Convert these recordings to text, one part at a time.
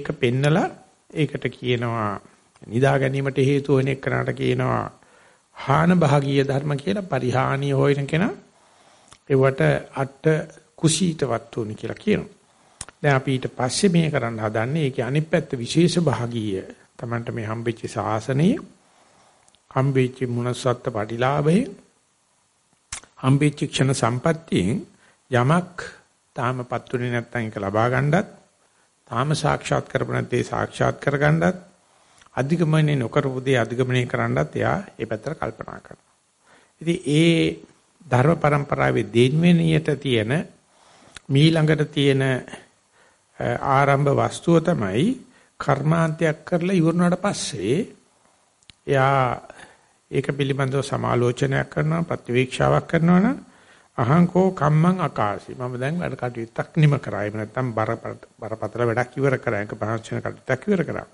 ඒක පෙන්නලා ඒකට කියනවා නිදා ගැනීමට හේතු වෙන එකනට කියනවා හාන භාගීය ධර්ම කියලා පරිහානිය හොයන කෙනා ඒවට අට කුසීත වත්තුනි කියලා කියනවා. දැන් අපි ඊට පස්සේ මේ කරන්න හදන්නේ ඒකේ අනිත් පැත්ත විශේෂ භාගීය. Tamanට මේ හම්බෙච්ච සාසනයේ හම්බෙච්ච මුනසත්ත පටිලාභේ හම්බෙච්ච ක්ෂණ සම්පත්තියෙන් යමක් තාමපත්ුනේ නැත්නම් ඒක ලබා ගන්නත් තාම සාක්ෂාත් කරපු නැත්නම් සාක්ෂාත් කරගන්නත් අධිගමනයේ නොකරපු දේ අධිගමනය කරන්නත් එයා ඒ පැත්තට කල්පනා කරනවා. ඉතින් ඒ ධර්ම પરම්පරාවේ දෙන්වෙනියට තියෙන මීළඟට තියෙන ආරම්භ වස්තුව තමයි කර්මාන්තයක් කරලා ඉවරනාට පස්සේ එයා ඒක පිළිබඳව සමාලෝචනයක් කරනවා ප්‍රතිවීක්ෂාවක් කරනවා නම් අහංකෝ කම්මං අකාසි මම දැන් වැඩ කටයුත්තක් නිම කරා. එහෙම නැත්නම් බරපතල වැඩක් ඉවර කරා. එක පහසුන කටයුත්තක් ඉවර කරා.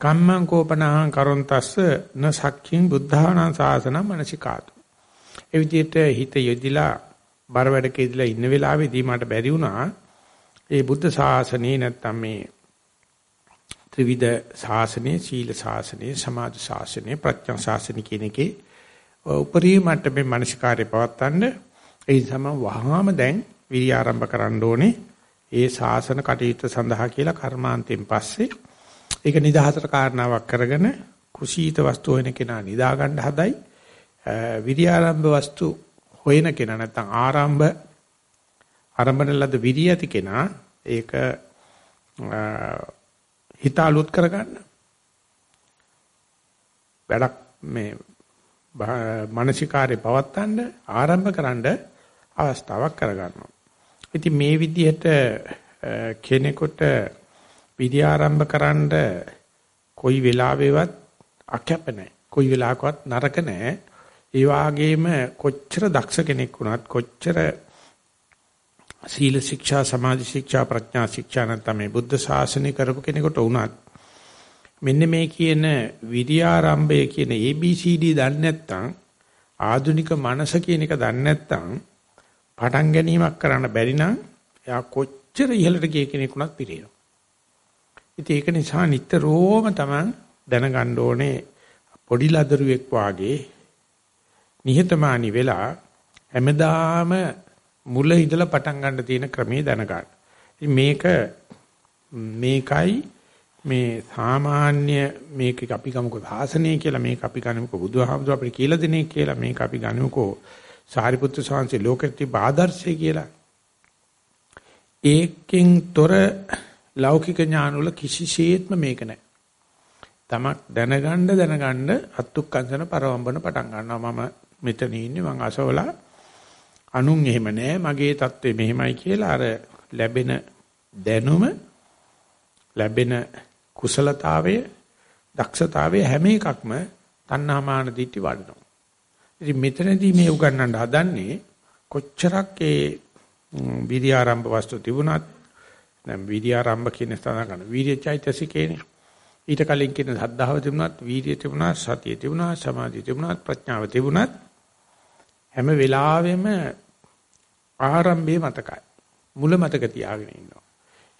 කම්මං කෝපනහං කරොන්තස්ස න සක්ඛින් බුද්ධානං සාසන මනසිකාතු. ඒ විදිහට හිත යෙදිලා බර වැඩකේදලා ඉන්න වෙලාවේදී මට බැරි වුණා ඒ බුද්ධ ශාසනේ නැත්තම් මේ ත්‍රිවිධ ශාසනේ සීල ශාසනේ සමාධි ශාසනේ ප්‍රඥා ශාසනේ කියන එකේ උපරිම මට්ටමේ මානසිකාර්ය පවත්තන්න ඒ සම වහාම දැන් විරි ආරම්භ කරන්න ඕනේ. ඒ ශාසන කටයුත්ත සඳහා කියලා කර්මාන්තයෙන් පස්සේ ඒක නිදහසට කාරණාවක් කරගෙන කුසීත වස්තු වෙන කෙනා නිදා ගන්න හදයි. විරි ආරම්භ වස්තු හොයන කෙනා නැත්නම් ආරම්භ ආරම්භන ලද විරි ඇති කෙනා ඒක හිත අලුත් කරගන්න. වැඩක් මේ මානසිකාරේ පවත්තන්න ආරම්භ කරන්න අවස්ථාවක් කරගන්නවා. ඉතින් මේ විදිහට කෙනෙකුට විදි ආරම්භ කරන්න කොයි වෙලාවෙවත් අකැප නැහැ. කොයි වෙලාවකවත් නරක නැහැ. ඒ වාගේම කොච්චර දක්ෂ කෙනෙක් වුණත් කොච්චර සීල ශික්ෂා සමාධි ශික්ෂා ප්‍රඥා ශික්ෂා නැත්නම් මේ බුද්ධ ශාසනය කරපු කෙනෙකුට වුණත් මෙන්න මේ කියන විරියාරම්භය කියන ABCD දන්නේ නැත්නම් ආධුනික මනස කියන එක දන්නේ නැත්නම් පටන් ගැනීමක් කරන්න බැරි නම් එයා කොච්චර ඉහළට ගිය කෙනෙකුණත් පිරෙනවා. ඉතින් ඒක නිසා නිතරම Taman දැනගන්න ඕනේ පොඩි ලදරුවෙක් වාගේ නිහතමානී වෙලා හැමදාම මුල ඉඳලා පටන් ගන්න තියෙන ක්‍රමයේ දැනගන්න. ඉතින් මේක මේකයි මේ සාමාන්‍ය මේක අපි ගමුකෝ සාසනය කියලා මේක අපි ගනිමුකෝ බුදුහාමුදුර අපිට කියලා දෙනේ කියලා මේක අපි ගනිමුකෝ සාරිපුත්‍ර සාංශේ ලෝකෙත්ති ආදර්ශය කියලා. ඒකෙන් තොර ලෞකික ඥාන වල කිසිසේත්ම මේක නැහැ. තමක් දැනගන්න දැනගන්න අත්ුක්කංශන පරවම්බන පටන් ගන්නවා මම මෙතන ඉන්නේ මං අසවලා අනුන් එහෙම නෑ මගේ தત્ත්වය මෙහෙමයි කියලා අර ලැබෙන දැනුම ලැබෙන කුසලතාවය දක්ෂතාවය හැම එකක්ම තණ්හාමාන දිටි වඩනවා. ඉතින් මෙතනදී මේ උගන්වන්න හදන්නේ කොච්චරක් ඒ විරි ආරම්භ වස්තු තිබුණත් දැන් විරි ආරම්භ කියන ස්ථාන ගන්න වීර්ය චෛතසිකේනේ ඊට කලින් කියන සද්ධාව තිබුණත් වීර්ය තිබුණා සතිය තිබුණා සමාධිය තිබුණා ප්‍රඥාව තිබුණත් හැම වෙලාවෙම ආරම්භයේ මතකයි. මුල මතක තියාගෙන ඉන්නවා.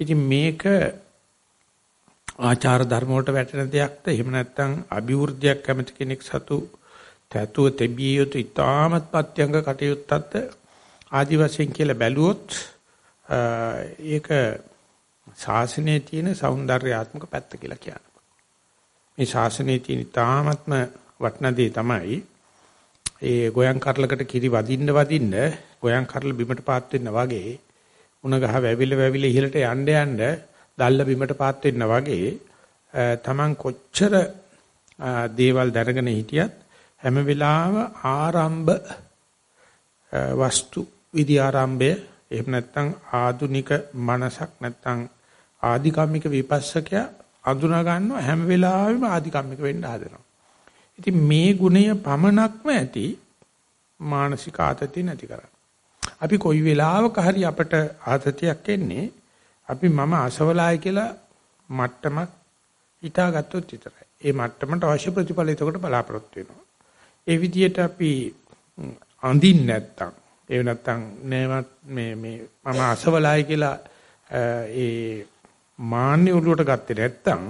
ඉතින් මේක ආචාර ධර්ම වලට වැටෙන දෙයක්ද එහෙම නැත්නම් අභිවෘද්ධියක් කැමති කෙනෙක් සතු තැතුව තෙබිය යුතු ඉතාමත් පත්‍යංග කටයුත්තත් ආදි වශයෙන් කියලා බැලුවොත් ඒක ශාසනයේ තියෙන సౌందర్యාත්මක පැත්ත කියලා කියනවා. මේ ශාසනයේ තියෙන ඉතාමත්ම වටින දේ තමයි ඒ ගෝයන් කරලකට කිරි වදින්න වදින්න ගෝයන් කරල බිමට පාත් වෙන්න වගේ උණ ගහ වැවිල වැවිල ඉහළට යන්න යන්න දැල්ල බිමට පාත් වෙන්න වගේ තමන් කොච්චර දේවල් දැනගෙන හිටියත් හැම වෙලාව ආරම්භ වස්තු විදි ආරම්භය එහෙම නැත්නම් ආදුනික මනසක් නැත්නම් ආධිකම්මික විපස්සකයා අඳුනා ගන්නවා හැම වෙලාවෙම ආධිකම්මික වෙන්න හදනවා. ඉතින් මේ ගුණය පමණක්ම ඇති මානසික ආතතිය නැති කරන්න. අපි කොයි වෙලාවක හරි අපට ආතතියක් එන්නේ අපි මම අසවලායි කියලා මට්ටමක් හිතාගත්තොත් විතරයි. ඒ මට්ටමට අවශ්‍ය ප්‍රතිඵල එතකොට බලාපොරොත්තු වෙනවා. ඒ විදිහට අපි අඳින්න නැත්තම් ඒ නැත්තම් මේ මේ මම අසවලායි කියලා ඒ මාන්නේ ඔළුවට ගත්තේ නැත්තම්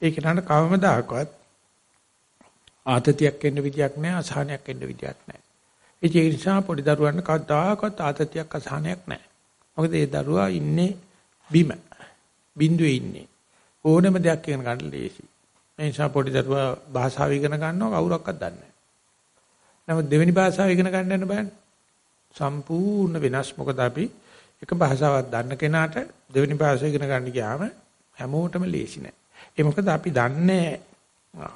ඒක නට කවමදාකවත් ආතතියක් එන්න විදියක් නැහැ අසහනයක් එන්න විදියක් නැහැ. ඒ නිසා පොඩි දරුවන්ට කවදාකවත් ආතතියක් අසහනයක් නැහැ. මොකද ඒ දරුවා ඉන්නේ බිම. බිඳුවේ ඉන්නේ. ඕනම දෙයක් ඉගෙන ගන්න ලේසි. ඒ නිසා පොඩි දරුවා භාෂාව ඉගෙන ගන්නවා කවුරක්වත් දන්නේ නැහැ. නමුත් දෙවෙනි භාෂාව ඉගෙන ගන්න යන බෑනේ. සම්පූර්ණ වෙනස් මොකද අපි එක භාෂාවක් දන්න කෙනාට දෙවෙනි භාෂාව ඉගෙන ගන්න ගියාම හැමෝටම ලේසි නෑ. ඒ මොකද අපි දන්නේ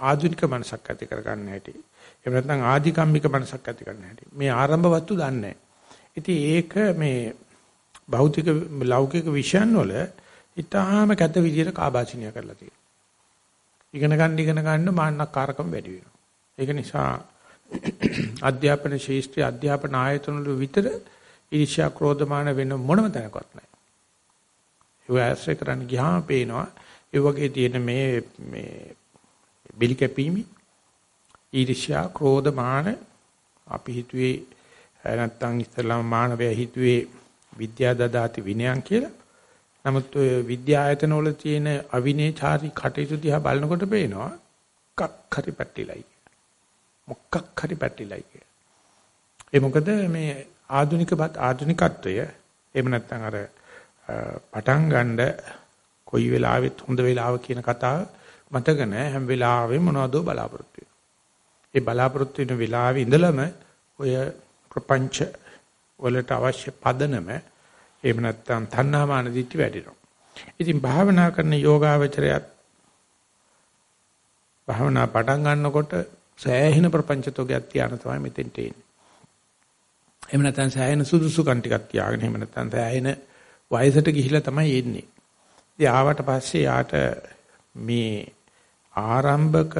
ආධුනික මනසක් ඇති කරගන්න හැටි. එහෙම නැත්නම් ආධිකම්මික මනසක් ඇති කරන්න හැටි. මේ ආරම්භ වස්තු දන්නේ ඉතින් ඒක මේ භෞතික ලෞකික විෂයන් වල ඊටාම කැත විදියට කාබාසිනිය කරලා තියෙනවා. ඉගෙන ගන්න ඉගෙන ගන්න මාන්නකාරකම් වැඩි වෙනවා. ඒක නිසා අධ්‍යාපන ශාස්ත්‍රීය අධ්‍යාපන ආයතන වල විතර ඊර්ෂ්‍යා ක්‍රෝධමාන වෙන මොනම තැනකවත් නැහැ. ඒ ආශ්‍රය කරන්න ගියාම පේනවා ඒ වගේ තියෙන මේ මේ බිලි කැපීමි ඊර්ෂ්‍යා ක්‍රෝධමාන අපි හිතුවේ නැත්තම් ඉස්ලාම මානවය හිතුවේ විද්‍යා දදාති විනයන් කියලා. නමුත් ඔය විද්‍යායතන වල තියෙන අවිනේචාරී කටයුතු දිහා බලනකොට පේනවා කක් හරි පැටලිලයි. මොකක් හරි පැටලිලයි. ඒ මොකද මේ ආධුනිකවත් ආධුනිකත්වය එහෙම නැත්නම් අර පටන් ගන්න කොයි වෙලාවෙත් හොඳ වෙලාව කියන කතාව මතක නැහැ හැම වෙලාවෙම මොනවදෝ බලාපොරොත්තු ඒ බලාපොරොත්තු වෙන වෙලාවේ ඉඳලම ඔය ප්‍රපංච වලට අවශ්‍ය පදනම එහෙම නැත්නම් තණ්හාමාන දිට්ඨි වැඩිනවා. ඉතින් භාවනා කරන යෝගාවචරයත් භාවනා පටන් ගන්නකොට සෑහෙන ප්‍රපංචතෝගයක් තියාන තමයි මෙතෙන්ට එන්නේ. එහෙම නැත්නම් සෑහෙන සුදුසුකම් ටිකක් තියාගෙන එහෙම නැත්නම් සෑහෙන වයසට ගිහිලා තමයි එන්නේ. ඉතින් ආවට පස්සේ යාට මේ ආරම්භක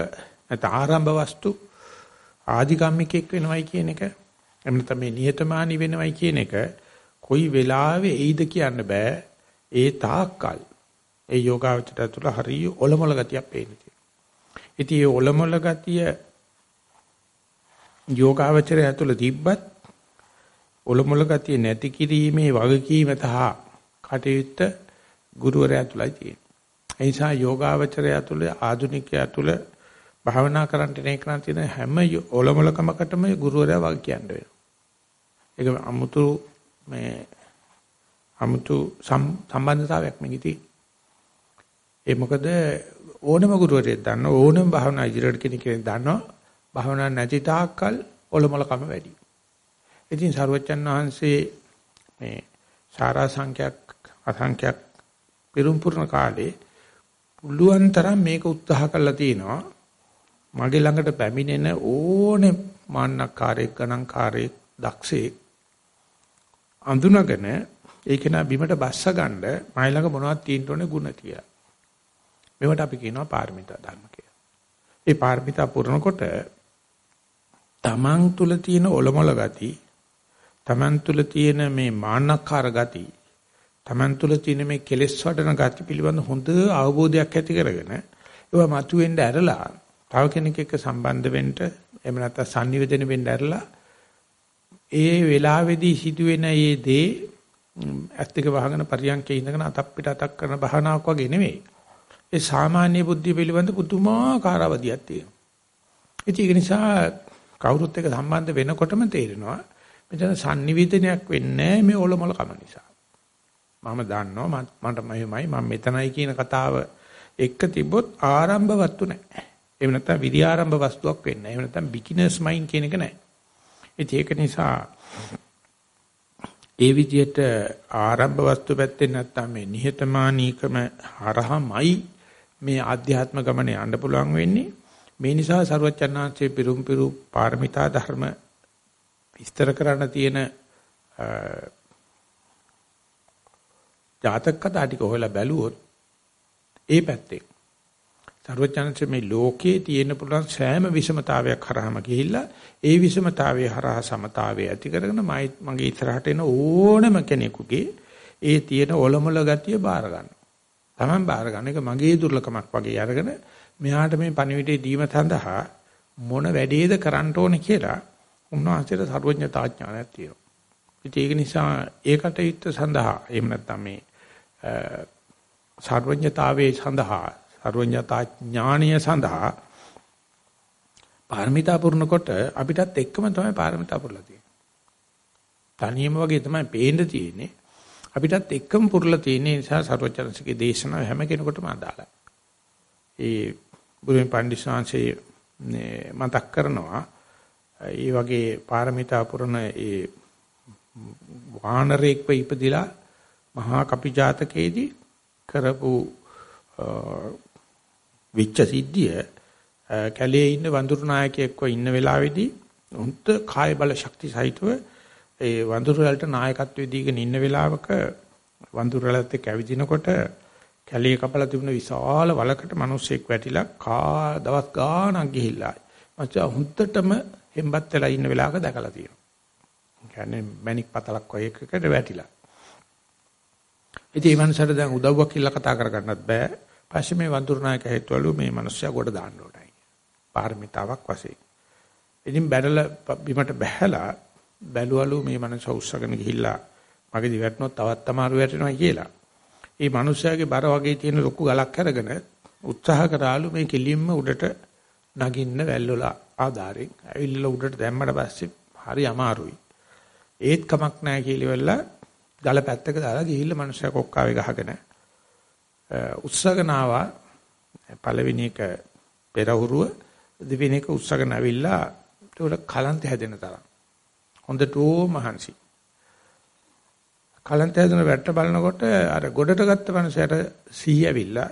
නැත්නම් ආරම්භ වස්තු ආධිකම්මිකෙක් වෙනවයි කියන එක එහෙම නැත්නම් මේ නිහතමානී වෙනවයි කියන එක කොයි වෙලාවෙ එයිද කියන්න බෑ ඒ තාක්කල් ඒ යෝගාවචරය තුළ හරිය ඔලොමල ගතියක් පේන්නේ. ඉතින් ඒ ඔලොමල ගතිය යෝගාවචරය තුළ තිබ්බත් ඔලොමල ගතිය නැති කිරීමේ වගකීම තහ කටයුත්ත ගුරුවරයා තුලයි තියෙන්නේ. ඒ නිසා යෝගාවචරය තුළ ආධුනිකයා තුළ භාවනා කරන්න ඉන එකන තියෙන හැම ඔලොමලකමකටම ගුරුවරයා වගේ කියන්න වෙනවා. ඒක අමුතු මේ අමුතු සම්බන්ධතාවයක් මේකේ ඒ මොකද ඕනම ගුරුවරයෙක් දන්න ඕනම භාවනා ඉදිරියට කෙනෙක් දන්නවා භාවනා නැති තාක්කල් ඔලොමලකම වැඩි. ඉතින් සරුවච්චන් වහන්සේ මේ සාරා සංඛ්‍යක් අසංඛ්‍යක් පිරුම් පුරන කාලේ පුළුවන් තරම් මේක උත්සාහ කරලා තිනවා මගේ ළඟට පැමිණෙන ඕනේ මාන්නකාරයෙක් ගණන්කාරයෙක් දක්ෂයෙක් අඳුනගෙන ඒක නා බිමට බස්ස ගන්න මයි ළඟ මොනවද තියෙන්න ඕනේ ಗುಣ කියලා. මේවට අපි කියනවා පාරමිතා ධර්ම කියලා. ඒ පාරමිතා පුරනකොට තමන් තුල තියෙන ඔලොමල ගති, තමන් තුල තියෙන මේ මාන්නකාර ගති, තමන් තුල තියෙන මේ කෙලෙස් වඩන ගති පිළිබඳ හොඳ අවබෝධයක් ඇති කරගෙන ඒවා මතුවෙන්න ඇරලා තව කෙනෙක් එක්ක සම්බන්ධ වෙන්න එහෙම නැත්නම් sannivedana වෙන්න ඇරලා ඒ වෙලාවේදී සිදුවෙන මේ දේ ඇස් දෙක වහගෙන පරියන්කේ ඉඳගෙන අතක් පිට අතක් කරන බහනාවක් වගේ නෙවෙයි. ඒ සාමාන්‍ය බුද්ධිය පිළිබඳ පුදුමාකාර අවදියක් තියෙනවා. ඒක නිසා කවුරුත් එක්ක සම්බන්ධ වෙනකොටම තේරෙනවා මෙතන sannivedanayak වෙන්නේ මේ ඔලොමල කම නිසා. මම දන්නවා මට මමයි මම මෙතනයි කියන කතාව එක්ක තිබ්බොත් ආරම්භ වත්තු නැහැ. එහෙම නැත්නම් විද්‍යාරම්භ වස්තුවක් වෙන්නේ නැහැ. එහෙම නැත්නම් බිග්ිනර්ස් මයින්ඩ් කියන එක නැහැ. ඒක නිසා ඒ විදිහට ආරම්භ වස්තු පැත්තෙන් නැත්නම් මේ නිහතමානීකම හරහමයි මේ ආධ්‍යාත්ම ගමනේ යන්න පුළුවන් වෙන්නේ. මේ නිසා සරුවචනාංශයේ පිරුම් පිරු පාරමිතා ධර්ම විස්තර කරන්න තියෙන ජාතක කතා ටික හොයලා බැලුවොත් ඒ පැත්තේ සර්වඥාන්සේ මේ ලෝකයේ තියෙන පුළුවන් සෑම විෂමතාවයක් හරහාම ගිහිල්ලා ඒ විෂමතාවයේ හරහා සමතාවය ඇති කරගෙන මගේ ඉස්සරහට එන ඕනම කෙනෙකුගේ ඒ තියෙන ඔලොමල ගතිය බාර ගන්නවා. Taman බාර ගන්න එක මගේ දුර්ලකමක් වගේ අරගෙන මෙහාට මේ පණිවිඩය දීම සඳහා මොන වැඩේද කරන්න ඕනේ කියලා උන්වහන්සේට සර්වඥතා ඥානයක් තියෙනවා. ඉතින් ඒක නිසා ඒකට යුක්ත සඳහා එහෙම නැත්නම් මේ සර්වඥතාවයේ සඳහා සර්වඥතා ඥානීය සඳහා පාරමිතා පුරනකොට අපිටත් එක්කම තමයි පාරමිතා පුරලා තියෙන්නේ. තනියම වගේ තමයි පේන්න තියෙන්නේ. අපිටත් එක්කම පුරලා තියෙන නිසා සර්වචනසිකේ දේශනාව හැම කෙනෙකුටම අදාළයි. ඒ බුදුන් පඬිස්සංශයේ මතක් කරනවා. ඒ වගේ පාරමිතා පුරන ඒ වානරෙක්ව ඉපදිලා මහා කපිජාතකයේදී කරපු විච්ච සිද්ධිය කැලේ ඉන්න වඳුරු නායකයෙක්ව ඉන්න වෙලාවේදී උන්ට කාය බල ශක්ති සහිතව ඒ වඳුරු වලට නායකත්වයේ දීගෙන ඉන්න වෙලාවක වඳුරු වලත් එක්ක ඇවිදිනකොට කැලේ කපලා තිබුණ විශාල වලකට මිනිස්සෙක් වැටිලා කා දවස් ගාණක් ගිහිල්ලා මචං හුද්දටම හෙම්බත් වෙලා ඉන්න වෙලාවක දැකලා තියෙනවා. කියන්නේ මැණික් පතලක් වගේ එකකට වැටිලා. ඉතින් මේ මනුස්සයාට දැන් උදව්වක් කියලා කතා කරගන්නත් බෑ. පස්සේ මේ වඳුරු නායක හේතුවලු මේ මනුස්සයා ගොඩ දාන්න ඕනයි. පාරමිතාවක් වශයෙන්. ඉතින් බැලලා බිමට බැහැලා බැලුවලු මේ මනුස්ස උස්සගෙන ගිහිල්ලා මගේදී වැටුනොත් තවත් අමාරු වැටෙනවා කියලා. මේ මනුස්සයාගේ බර වගේ තියෙන ලොකු ගලක් අරගෙන උත්සාහ කරාලු මේ කෙලින්ම උඩට නගින්න වැල්වල ආධාරයෙන්. ඇවිල්ලා උඩට දැම්මට පස්සේ හරි අමාරුයි. ඒත් කමක් නැහැ කියලා ගල පැත්තක දාලා ගිහිල්ලා මනුස්සයා කොක්කාවේ ගහගෙන උත්සාහගෙන ආවා පළවෙනි එක පෙරහුරුව දෙවෙනි එක උත්සාහගෙන අවිල්ලා ඒක කලන්ත හැදෙන තරම් හොඳටම මහන්සි කලන්ත හැදෙන වැට්ට බලනකොට අර ගොඩට ගත්ත මනුස්සයාට සීය ඇවිල්ලා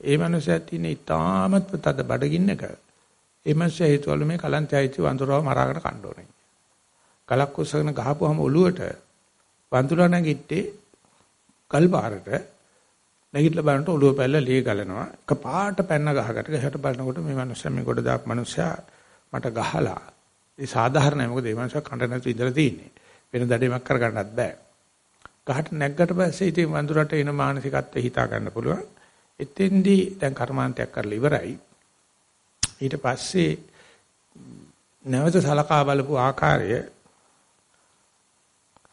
ඒ මනුස්සයා තියෙන ඉතාමත් තද බඩගින්නක ඒ මනුස්සයා හේතුවල මේ කලන්තය ඇවිත් වඳුරව මරාගෙන කන්න ඕනේ ගලක් උස්සගෙන ගහපුවාම ඔලුවට වඳුරා නැගිට්ටේ ගල් පාරට නැගිටලා බලනකොට ඔළුව පැල්ල ලේ ගලනවා. එක පාට පැන්න ගහකට ගහට බලනකොට මේ මනුස්සයා මේ ගොඩ දාපු මනුස්සයා මට ගහලා. ඒ සාධාරණයි මොකද මේ මනුස්සයා කඳ නැතු ඉඳලා තියෙන්නේ. වෙන දඩේමක් කරගන්නත් බෑ. ගහට නැග්ගට පස්සේ ඉතින් වඳුරට එන මානසිකත්වය හිතා ගන්න පුළුවන්. එතෙන්දී දැන් කර්මාන්තයක් කරලා ඉවරයි. ඊට පස්සේ නැවත සලකා බලපු ආකාරය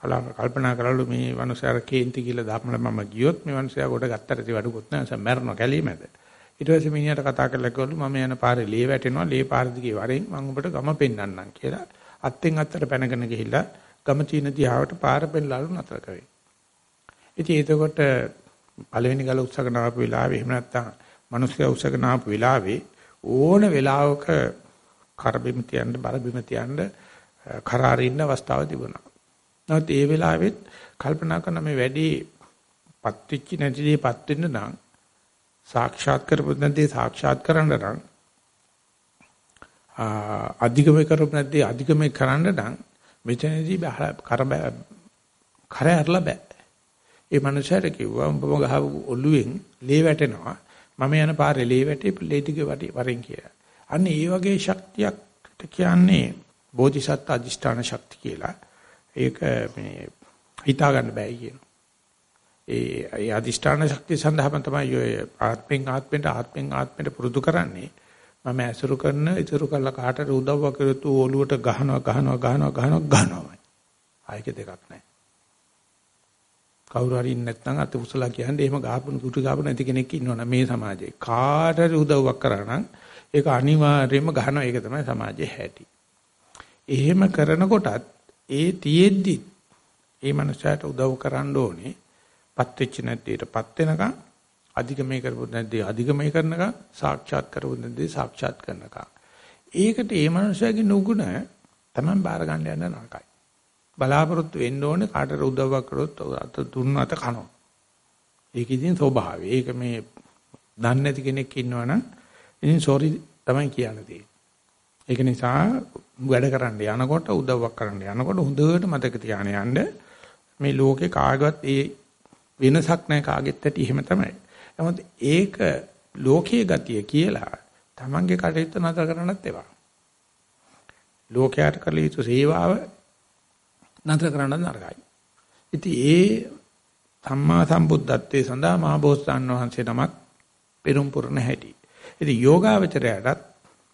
අලම කල්පනා කරලු මේ මනුස්සයාර කේන්ති කියලා ධර්මල මම ගියොත් මේ මනුස්සයා කොට ගත්තට ඉතින් වැඩකුත් නැහැ. සම මැරෙනවා කැලීමද? ඊට පස්සේ මිනිහට කතා කරලා කිව්වලු මම යන පාරේ ලේ වැටෙනවා. ලේ පාර දිගේ වරෙන් මම ඔබට ගම පෙන්වන්නම් කියලා. අත්ෙන් අත්තට පැනගෙන ගිහිල්ලා ගම චීන දිහාවට පාර පෙන්ලාලු නතර කරේ. ඉතින් එතකොට පළවෙනි ගල උත්සගෙන ආපු වෙලාවේ එහෙම නැත්නම් මනුස්සයා උත්සගෙන ආපු වෙලාවේ ඕන වෙලාවක කරබිම තියන්න බරබිම තියන්න කරාරින්න අවස්ථාව තිබුණා නමුත් ඒ වෙලාවෙත් කල්පනා කරන මේ වැඩි පත්විච්ච නැතිදීපත් වෙන්න නම් සාක්ෂාත් කරපොත් නැති සාක්ෂාත් කරන්න නම් අධිගමේ කරපොත් නැති අධිගමේ කරන්න නම් මෙතනදී කර කර ඇරලා බෑ. ඒ මනුස්සයාට කිව්වා උඹම ගහව ඔළුවෙන් ලේ වැටෙනවා. මම යන පාරේ ලේ වැටේ ලේ ටික වරෙන් කියලා. අන්න ඒ වගේ ශක්තියක් කියන්නේ බෝධිසත්ත්ව අධිෂ්ඨාන ශක්තිය කියලා. ඒක මේ හිතා ගන්න බෑ කියනවා. ඒ ඒ අදිෂ්ඨාන ශක්තිය සඳහාම තමයි ඔය ආත්මෙන් ආත්මෙට ආත්මෙන් ආත්මෙට පුරුදු කරන්නේ. මම ඇසුරු කරන ඉතුරු කළ කාටට උදව්ව කරතු ඔලුවට ගහනවා ගහනවා ගහනවා ගහනවා ගහනවා. ආයක දෙකක් නැහැ. කවුරු හරි නැත්නම් අත උසලා කියන්නේ එහෙම ගහපුණු කුටි ගහපු නැති කෙනෙක් ඉන්නවනේ මේ සමාජයේ. කාටට උදව්වක් කරා නම් ඒක අනිවාර්යයෙන්ම ගහනවා. ඒක තමයි සමාජයේ හැටි. එහෙම කරනකොටත් ඒ තියෙද්දි ඒ මනුස්සයාට උදව් කරන්න ඕනේ. පත් වෙච්ච නැද්දීටපත් වෙනකන් අධිගමේ කරපො නැද්දී අධිගමේ කරනකන් සාක්ෂාත් කරපො නැද්දී සාක්ෂාත් කරනකන්. ඒකට ඒ මනුස්සයාගේ නුගුණ තමයි බාර ගන්න යන නරකයි. බලාපොරොත්තු වෙන්න ඕනේ කාටට උදව්වක් කරොත් අත දුන්නත කනවා. ඒක ඉතින් ස්වභාවය. ඒක මේ දන්නේ නැති කෙනෙක් ඉන්නවනම් ඉතින් සෝරි තමයි කියන්න තියෙන්නේ. ඒක නිසා වැඩ කරන්න යනකොට උදව්වක් කරන්න යනකොට හොඳට මතක තියාගෙන යන්න මේ ලෝකේ කාගවත් ඒ වෙනසක් නැහැ කාගෙත් ඇති එහෙම තමයි. නමුත් ඒක ලෝකයේ ගතිය කියලා Tamange කටයුත්ත නතර කරන්නත් එපා. ලෝකයට කළ යුතු සේවාව නතර කරන්න නරකයි. ඉතින් ඒ සම්මා සම්බුද්ධත්වයේ සඳහා මහ බෝසතාණන් වහන්සේ නමක් පෙරම් පුරණ හැටි. ඉතින් යෝගාවචරයටත්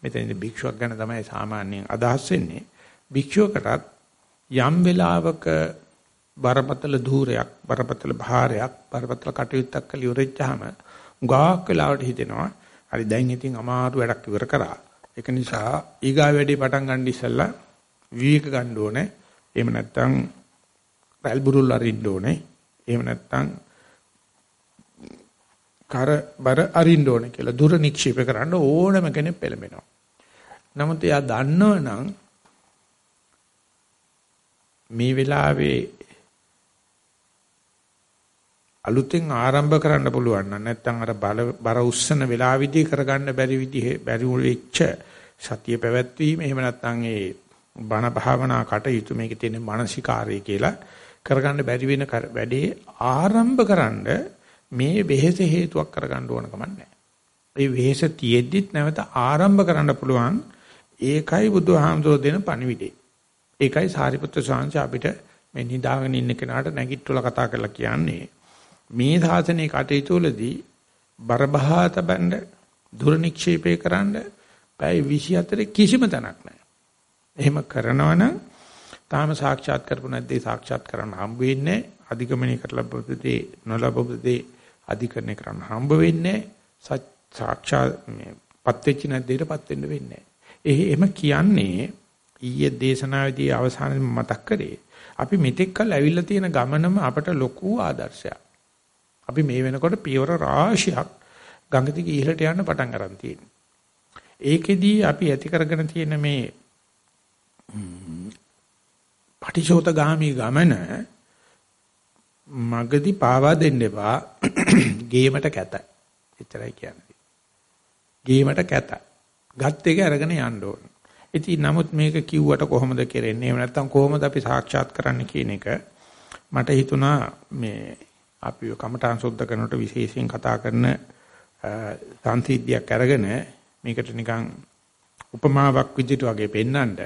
මෙතනදී භික්ෂුවක් ගැන තමයි සාමාන්‍යයෙන් අදහස් වෙන්නේ. භික්ෂුවකටත් යම් වෙලාවක බරපතල ධූරයක්, බරපතල භාරයක්, බරපතල කටයුත්තක් කළ ඉවරෙච්චාම උගාක් වෙලාවට හිතෙනවා හරි දැන් ඉතින් අමාරු වැඩක් ඉවර කරා. ඒක නිසා ඊගා වැඩේ පටන් ගන්න ඉස්සෙල්ලා විවේක ගන්න ඕනේ. එහෙම නැත්නම් රැල් බුරුල් අරින්න ඕනේ. එහෙම නැත්නම් කර බර අරින්න ඕනේ කියලා දුර නික්ෂේප කරන්න ඕනම කෙනෙක් පෙළඹෙනවා. නමුත් එයා දන්නවනම් මේ වෙලාවේ අලුතෙන් ආරම්භ කරන්න පුළුවන් නම් නැත්නම් අර බල බර උස්සන වෙලාවිදී කරගන්න බැරි විදිහ බැරි වෙච්ච සතිය පැවැත්වීම එහෙම නැත්නම් ඒ බණ භාවනා කටයුතු මේකේ තියෙන මානසිකාරය කියලා කරගන්න බැරි වෙන වැඩේ ආරම්භ කරන්න මේ වෙහෙස හේතුවක් කරගන්න ඕන කමක් නැහැ. ඒ වෙහෙස තියෙද්දිත් නැවත ආරම්භ කරන්න පුළුවන් ඒකයි බුදුහාමුදුරෝ දෙන පණිවිඩේ. ඒකයි සාරිපුත්‍ර ස්වාමීන් අපිට මේ නිදාගෙන ඉන්න කෙනාට නැගිට්ටුල කතා කරලා කියන්නේ මේ සාසනයේ කටයුතු වලදී බරබහා තබන්න දුර නික්ෂේපේ කරන්න පැය 24 කිසිම තැනක් නැහැ. එහෙම කරනවනම් තාම සාක්ෂාත් කරපු නැද්දී සාක්ෂාත් කරන්න හම්බ වෙන්නේ අධිගමනය කරලා ලැබුදේ නොලැබුදේ අධිකරණය කරන්න හම්බ වෙන්නේ සාක්ෂාත් මේ පත් වෙච්ච නැද්දේටපත් වෙන්න වෙන්නේ. එහෙම කියන්නේ ඊයේ දේශනාවේදී අවසානයේ මතක් කරේ. අපි මෙතෙක් කල් ඇවිල්ලා තියෙන ගමනම අපට ලොකු ආදර්ශයක්. අපි මේ වෙනකොට පියවර රාශියක් ගඟ දිගේ ඉහළට යන්න පටන් ගන්න තියෙනවා. ඒකෙදී අපි ඇති කරගෙන තියෙන මේ පටිශෝතගාමි ගමන මගදී පාවා දෙන්න එපා ගේමට කැත. එච්චරයි කියන්නේ. ගේමට කැත. ගත් එක අරගෙන යන්න ඕන. ඉතින් නමුත් මේක කිව්වට කොහොමද කරන්නේ? එහෙම නැත්නම් කොහොමද අපි සාක්ෂාත් කරන්න කියන එක මට හිතුණා මේ අපි කමඨාන් සුද්ධ කරනකොට විශේෂයෙන් කතා කරන සංසිද්ධියක් අරගෙන මේකට නිකන් උපමාවක් විදිහට වගේ පෙන්නන්න.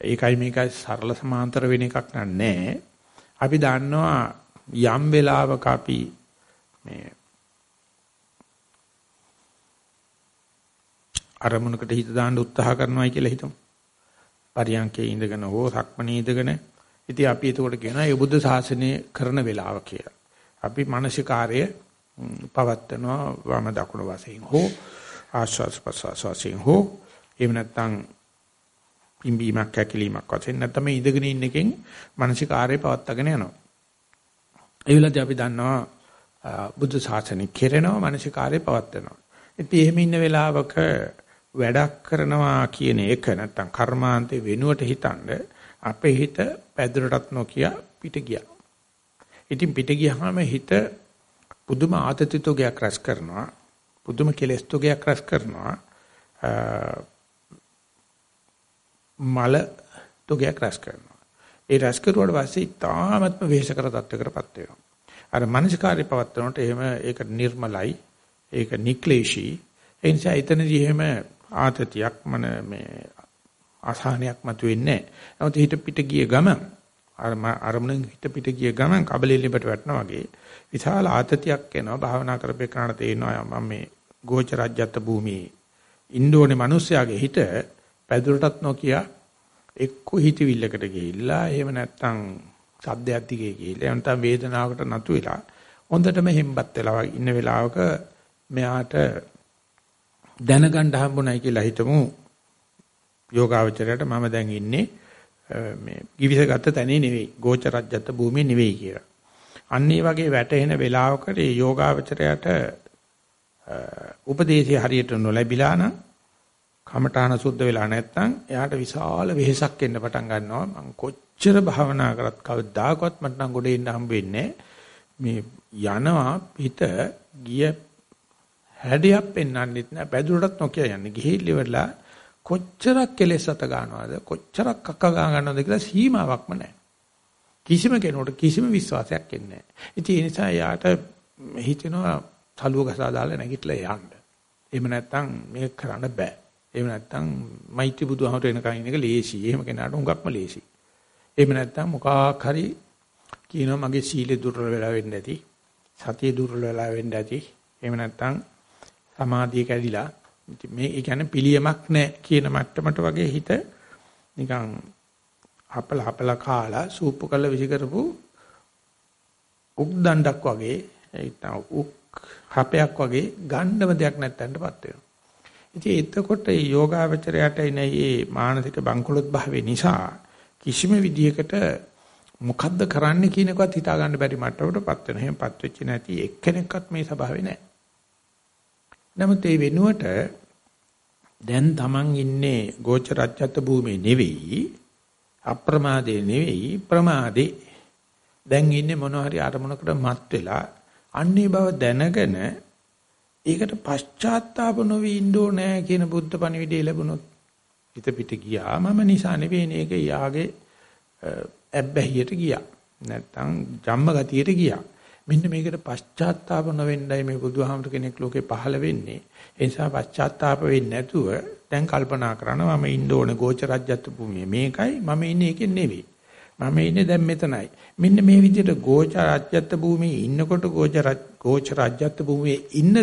ඒකයි මේකයි සරල සමාන්තර වෙන එකක් නෑ. අපි දන්නවා යම් වෙලාවක අපි මේ අරමුණකට හිත දාන්න උත්සාහ කරනවායි කියලා හිතමු. පරියන්කේ ඉඳගෙන හෝ සක්මණේ ඉඳගෙන ඉතින් අපි එතකොට කියනවා ඒ බුද්ධ ශාසනය කරන වෙලාව කියලා. අපි මානසිකාර්ය පවත්නවා වම දකුණු වශයෙන් හෝ ආශ්වාස ප්‍රශ්වාස වශයෙන් හෝ එහෙම නැත්නම් පිම්බීමක් හැකිලීමක් වශයෙන් නැත්නම් මේ ඉඳගෙන ඉන්න එකෙන් මානසිකාර්ය පවත්වාගෙන යනවා. ඒ වෙලාවදී අපි දන්නවා බුද්ධ ශාසනය කෙරෙනවා මානසිකාර්ය පවත්වනවා. ඉතින් එහෙම ඉන්න වෙලාවක වැඩක් කරනවා කියන එක නැත්තම් කර්මාන්තේ වෙනුවට හිතනද අපේ හිත පැදුරටත් නොකිය පිට ගියා. ඉතින් පිට ගියාම හිත පුදුම ආතතිතෝගයක් රැස් කරනවා. පුදුම කෙලස්තෝගයක් රැස් කරනවා. මල තෝගයක් රැස් කරනවා. ඒ රැස් කරුවාට පස්සේ තාමත්ම වෙහෙසකර තත්වයකටපත් වෙනවා. අර මනසකාරී පවත්වනකොට එහෙම ඒක නිර්මලයි. ඒක නික්ලේශී. ඒ නිසා එතනදී එහෙම ආතතියක් මන මේ අසහනයක් මතුවෙන්නේ නැහැ. නමුත් හිත පිට ගිය ගමන් අරමුණෙන් හිත පිට ගිය ගමන් කබලෙලිපට වැටෙනා වගේ විශාල ආතතියක් එනවා. භාවනා කරපේ කරණ තේනවා මම මේ ගෝච රාජ්‍යත් භූමියේ ඉන්ඩෝනේ මිනිස්යාගේ හිත පැදුරටත් නොකිය එක්ක හිතවිල්ලකට ගිහිල්ලා එහෙම නැත්නම් සද්දයක් දිගේ ගිහිල්ලා එහෙම නැත්නම් වේදනාවකට නතු වෙලා හොඳටම හෙම්බත් වෙලා ඉන්න වෙලාවක මෙයාට දැනගන්න හම්බුනායි කියලා හිතමු යෝගාවචරයට මම දැන් ඉන්නේ මේ givisගත තැනේ නෙවෙයි ගෝචරජ්‍යත් භූමියේ නෙවෙයි කියලා. අන්න ඒ වගේ වැටෙන වෙලාවකට ඒ යෝගාවචරයට උපදේශය හරියට නොලැබිලා නම් කමඨාන සුද්ධ වෙලා නැත්නම් එයාට විශාල වෙහෙසක් එන්න පටන් ගන්නවා. මං කොච්චර භාවනා කරත් කවදාකවත් මට නම් ගොඩේ ඉන්න හම්බ වෙන්නේ මේ යනවා පිට ගිය හැඩයක් පෙන්වන්නෙත් නෑ පැදුරටත් නොකිය යන්නේ. ගිහිල්ල ඉවරලා කොච්චරක් කෙලෙස් අත ගන්නවද? කොච්චරක් අක්ක ගන්නවද කියලා සීමාවක්ම නෑ කිසිම කෙනෙකුට කිසිම විශ්වාසයක් එන්නේ නෑ ඉතින් ඒ නිසා යාට හිතෙනවා තලුව ගසා දාලා නැගිටලා යන්න. එහෙම නැත්නම් මේක කරන්න බෑ. එහෙම නැත්නම් මෛත්‍රී බුදුහමර එනකන් ඉන්න එක ලේසි. එහෙම කෙනාට හුඟක්ම ලේසි. එහෙම නැත්නම් මොකක් හරි කියනවා මගේ සීලෙ දුර්වල වෙලා වෙන්න ඇති සතිය දුර්වල වෙලා වෙන්න ඇති. එහෙම නැත්නම් සමාධිය කැඩිලා. මේ ඒ කියන්නේ පිළියමක් නැහැ කියන මට්ටමට වගේ හිත නිකන් අපල අපල කාලා සූප්පු කළ විසි කරපු උක් දණ්ඩක් වගේ ඒ උක් හපයක් වගේ ගන්නම දෙයක් නැත්තන්ටපත් වෙනවා. ඉතින් එතකොට මේ යෝගාවචරයට එන මේ මානසික බංකොලොත් භාවය නිසා කිසිම විදියකට මොකද්ද කරන්න කියන එකවත් හිතා ගන්න බැරි මට්ටමකටපත් වෙනවා. එහෙමපත් වෙච්ච නැති එක්කෙනෙක්වත් මේ ස්වභාවේ නැහැ. නමුත් ඒ වෙනුවට දැන් Taman ඉන්නේ ගෝචරජ්‍යත් භූමියේ නෙවෙයි අප්‍රමාදේ නෙවෙයි ප්‍රමාදේ. දැන් ඉන්නේ මොන හරි අරමුණකට මත් වෙලා අන්නේ බව දැනගෙන ඒකට පශ්චාත්තාප නොවි ඉන්න ඕනේ කියන බුද්ධ පණිවිඩය ලැබුණොත් හිත පිට ගියා. මම නිසා නෙවෙයි මේක යාගේ ඇබ්බැහියට ගියා. නැත්තම් ජම්ම ගතියට ගියා. මෙන්න මේකට පශ්චාත්තාප නොවෙන්නයි මේ බුදුහාමුදුර කෙනෙක් ලෝකේ පහළ වෙන්නේ. ඒ නිසා පශ්චාත්තාප වෙන්නේ නැතුව දැන් කල්පනා කරනවා මම ඉන්න ඕනේ ගෝචරජ්‍යත් භූමියේ. මේකයි මම ඉන්නේ ඒකේ නෙවෙයි. මම ඉන්නේ දැන් මෙතනයි. මෙන්න මේ විදිහට ගෝච රාජ්‍යත්ව භූමියේ ඉන්නකොට ගෝච ගෝච රාජ්‍යත්ව භූමියේ ඉන්න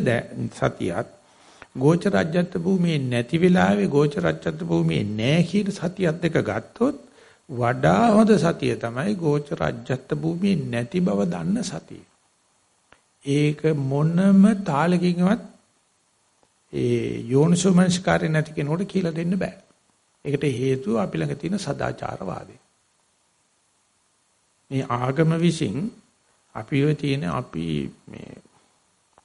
සතියත් ගෝච රාජ්‍යත්ව භූමියේ නැති වෙලාවේ ගෝච රාජ්‍යත්ව භූමියේ නැහැ කියන සතියත් දෙක ගත්තොත් වඩා හොඳ සතිය තමයි ගෝච රාජ්‍යත්ව භූමියේ නැති බව දන්න සතිය. ඒක මොනම තාලකින්වත් ඒ යෝනිසෝමනස්කාරය නැති කෙනෙකුට කියලා දෙන්න බෑ. ඒකට හේතුව අපි ළඟ තියෙන සදාචාරවාදය. මේ ආගම විසින් අපිව තියෙන අපි මේ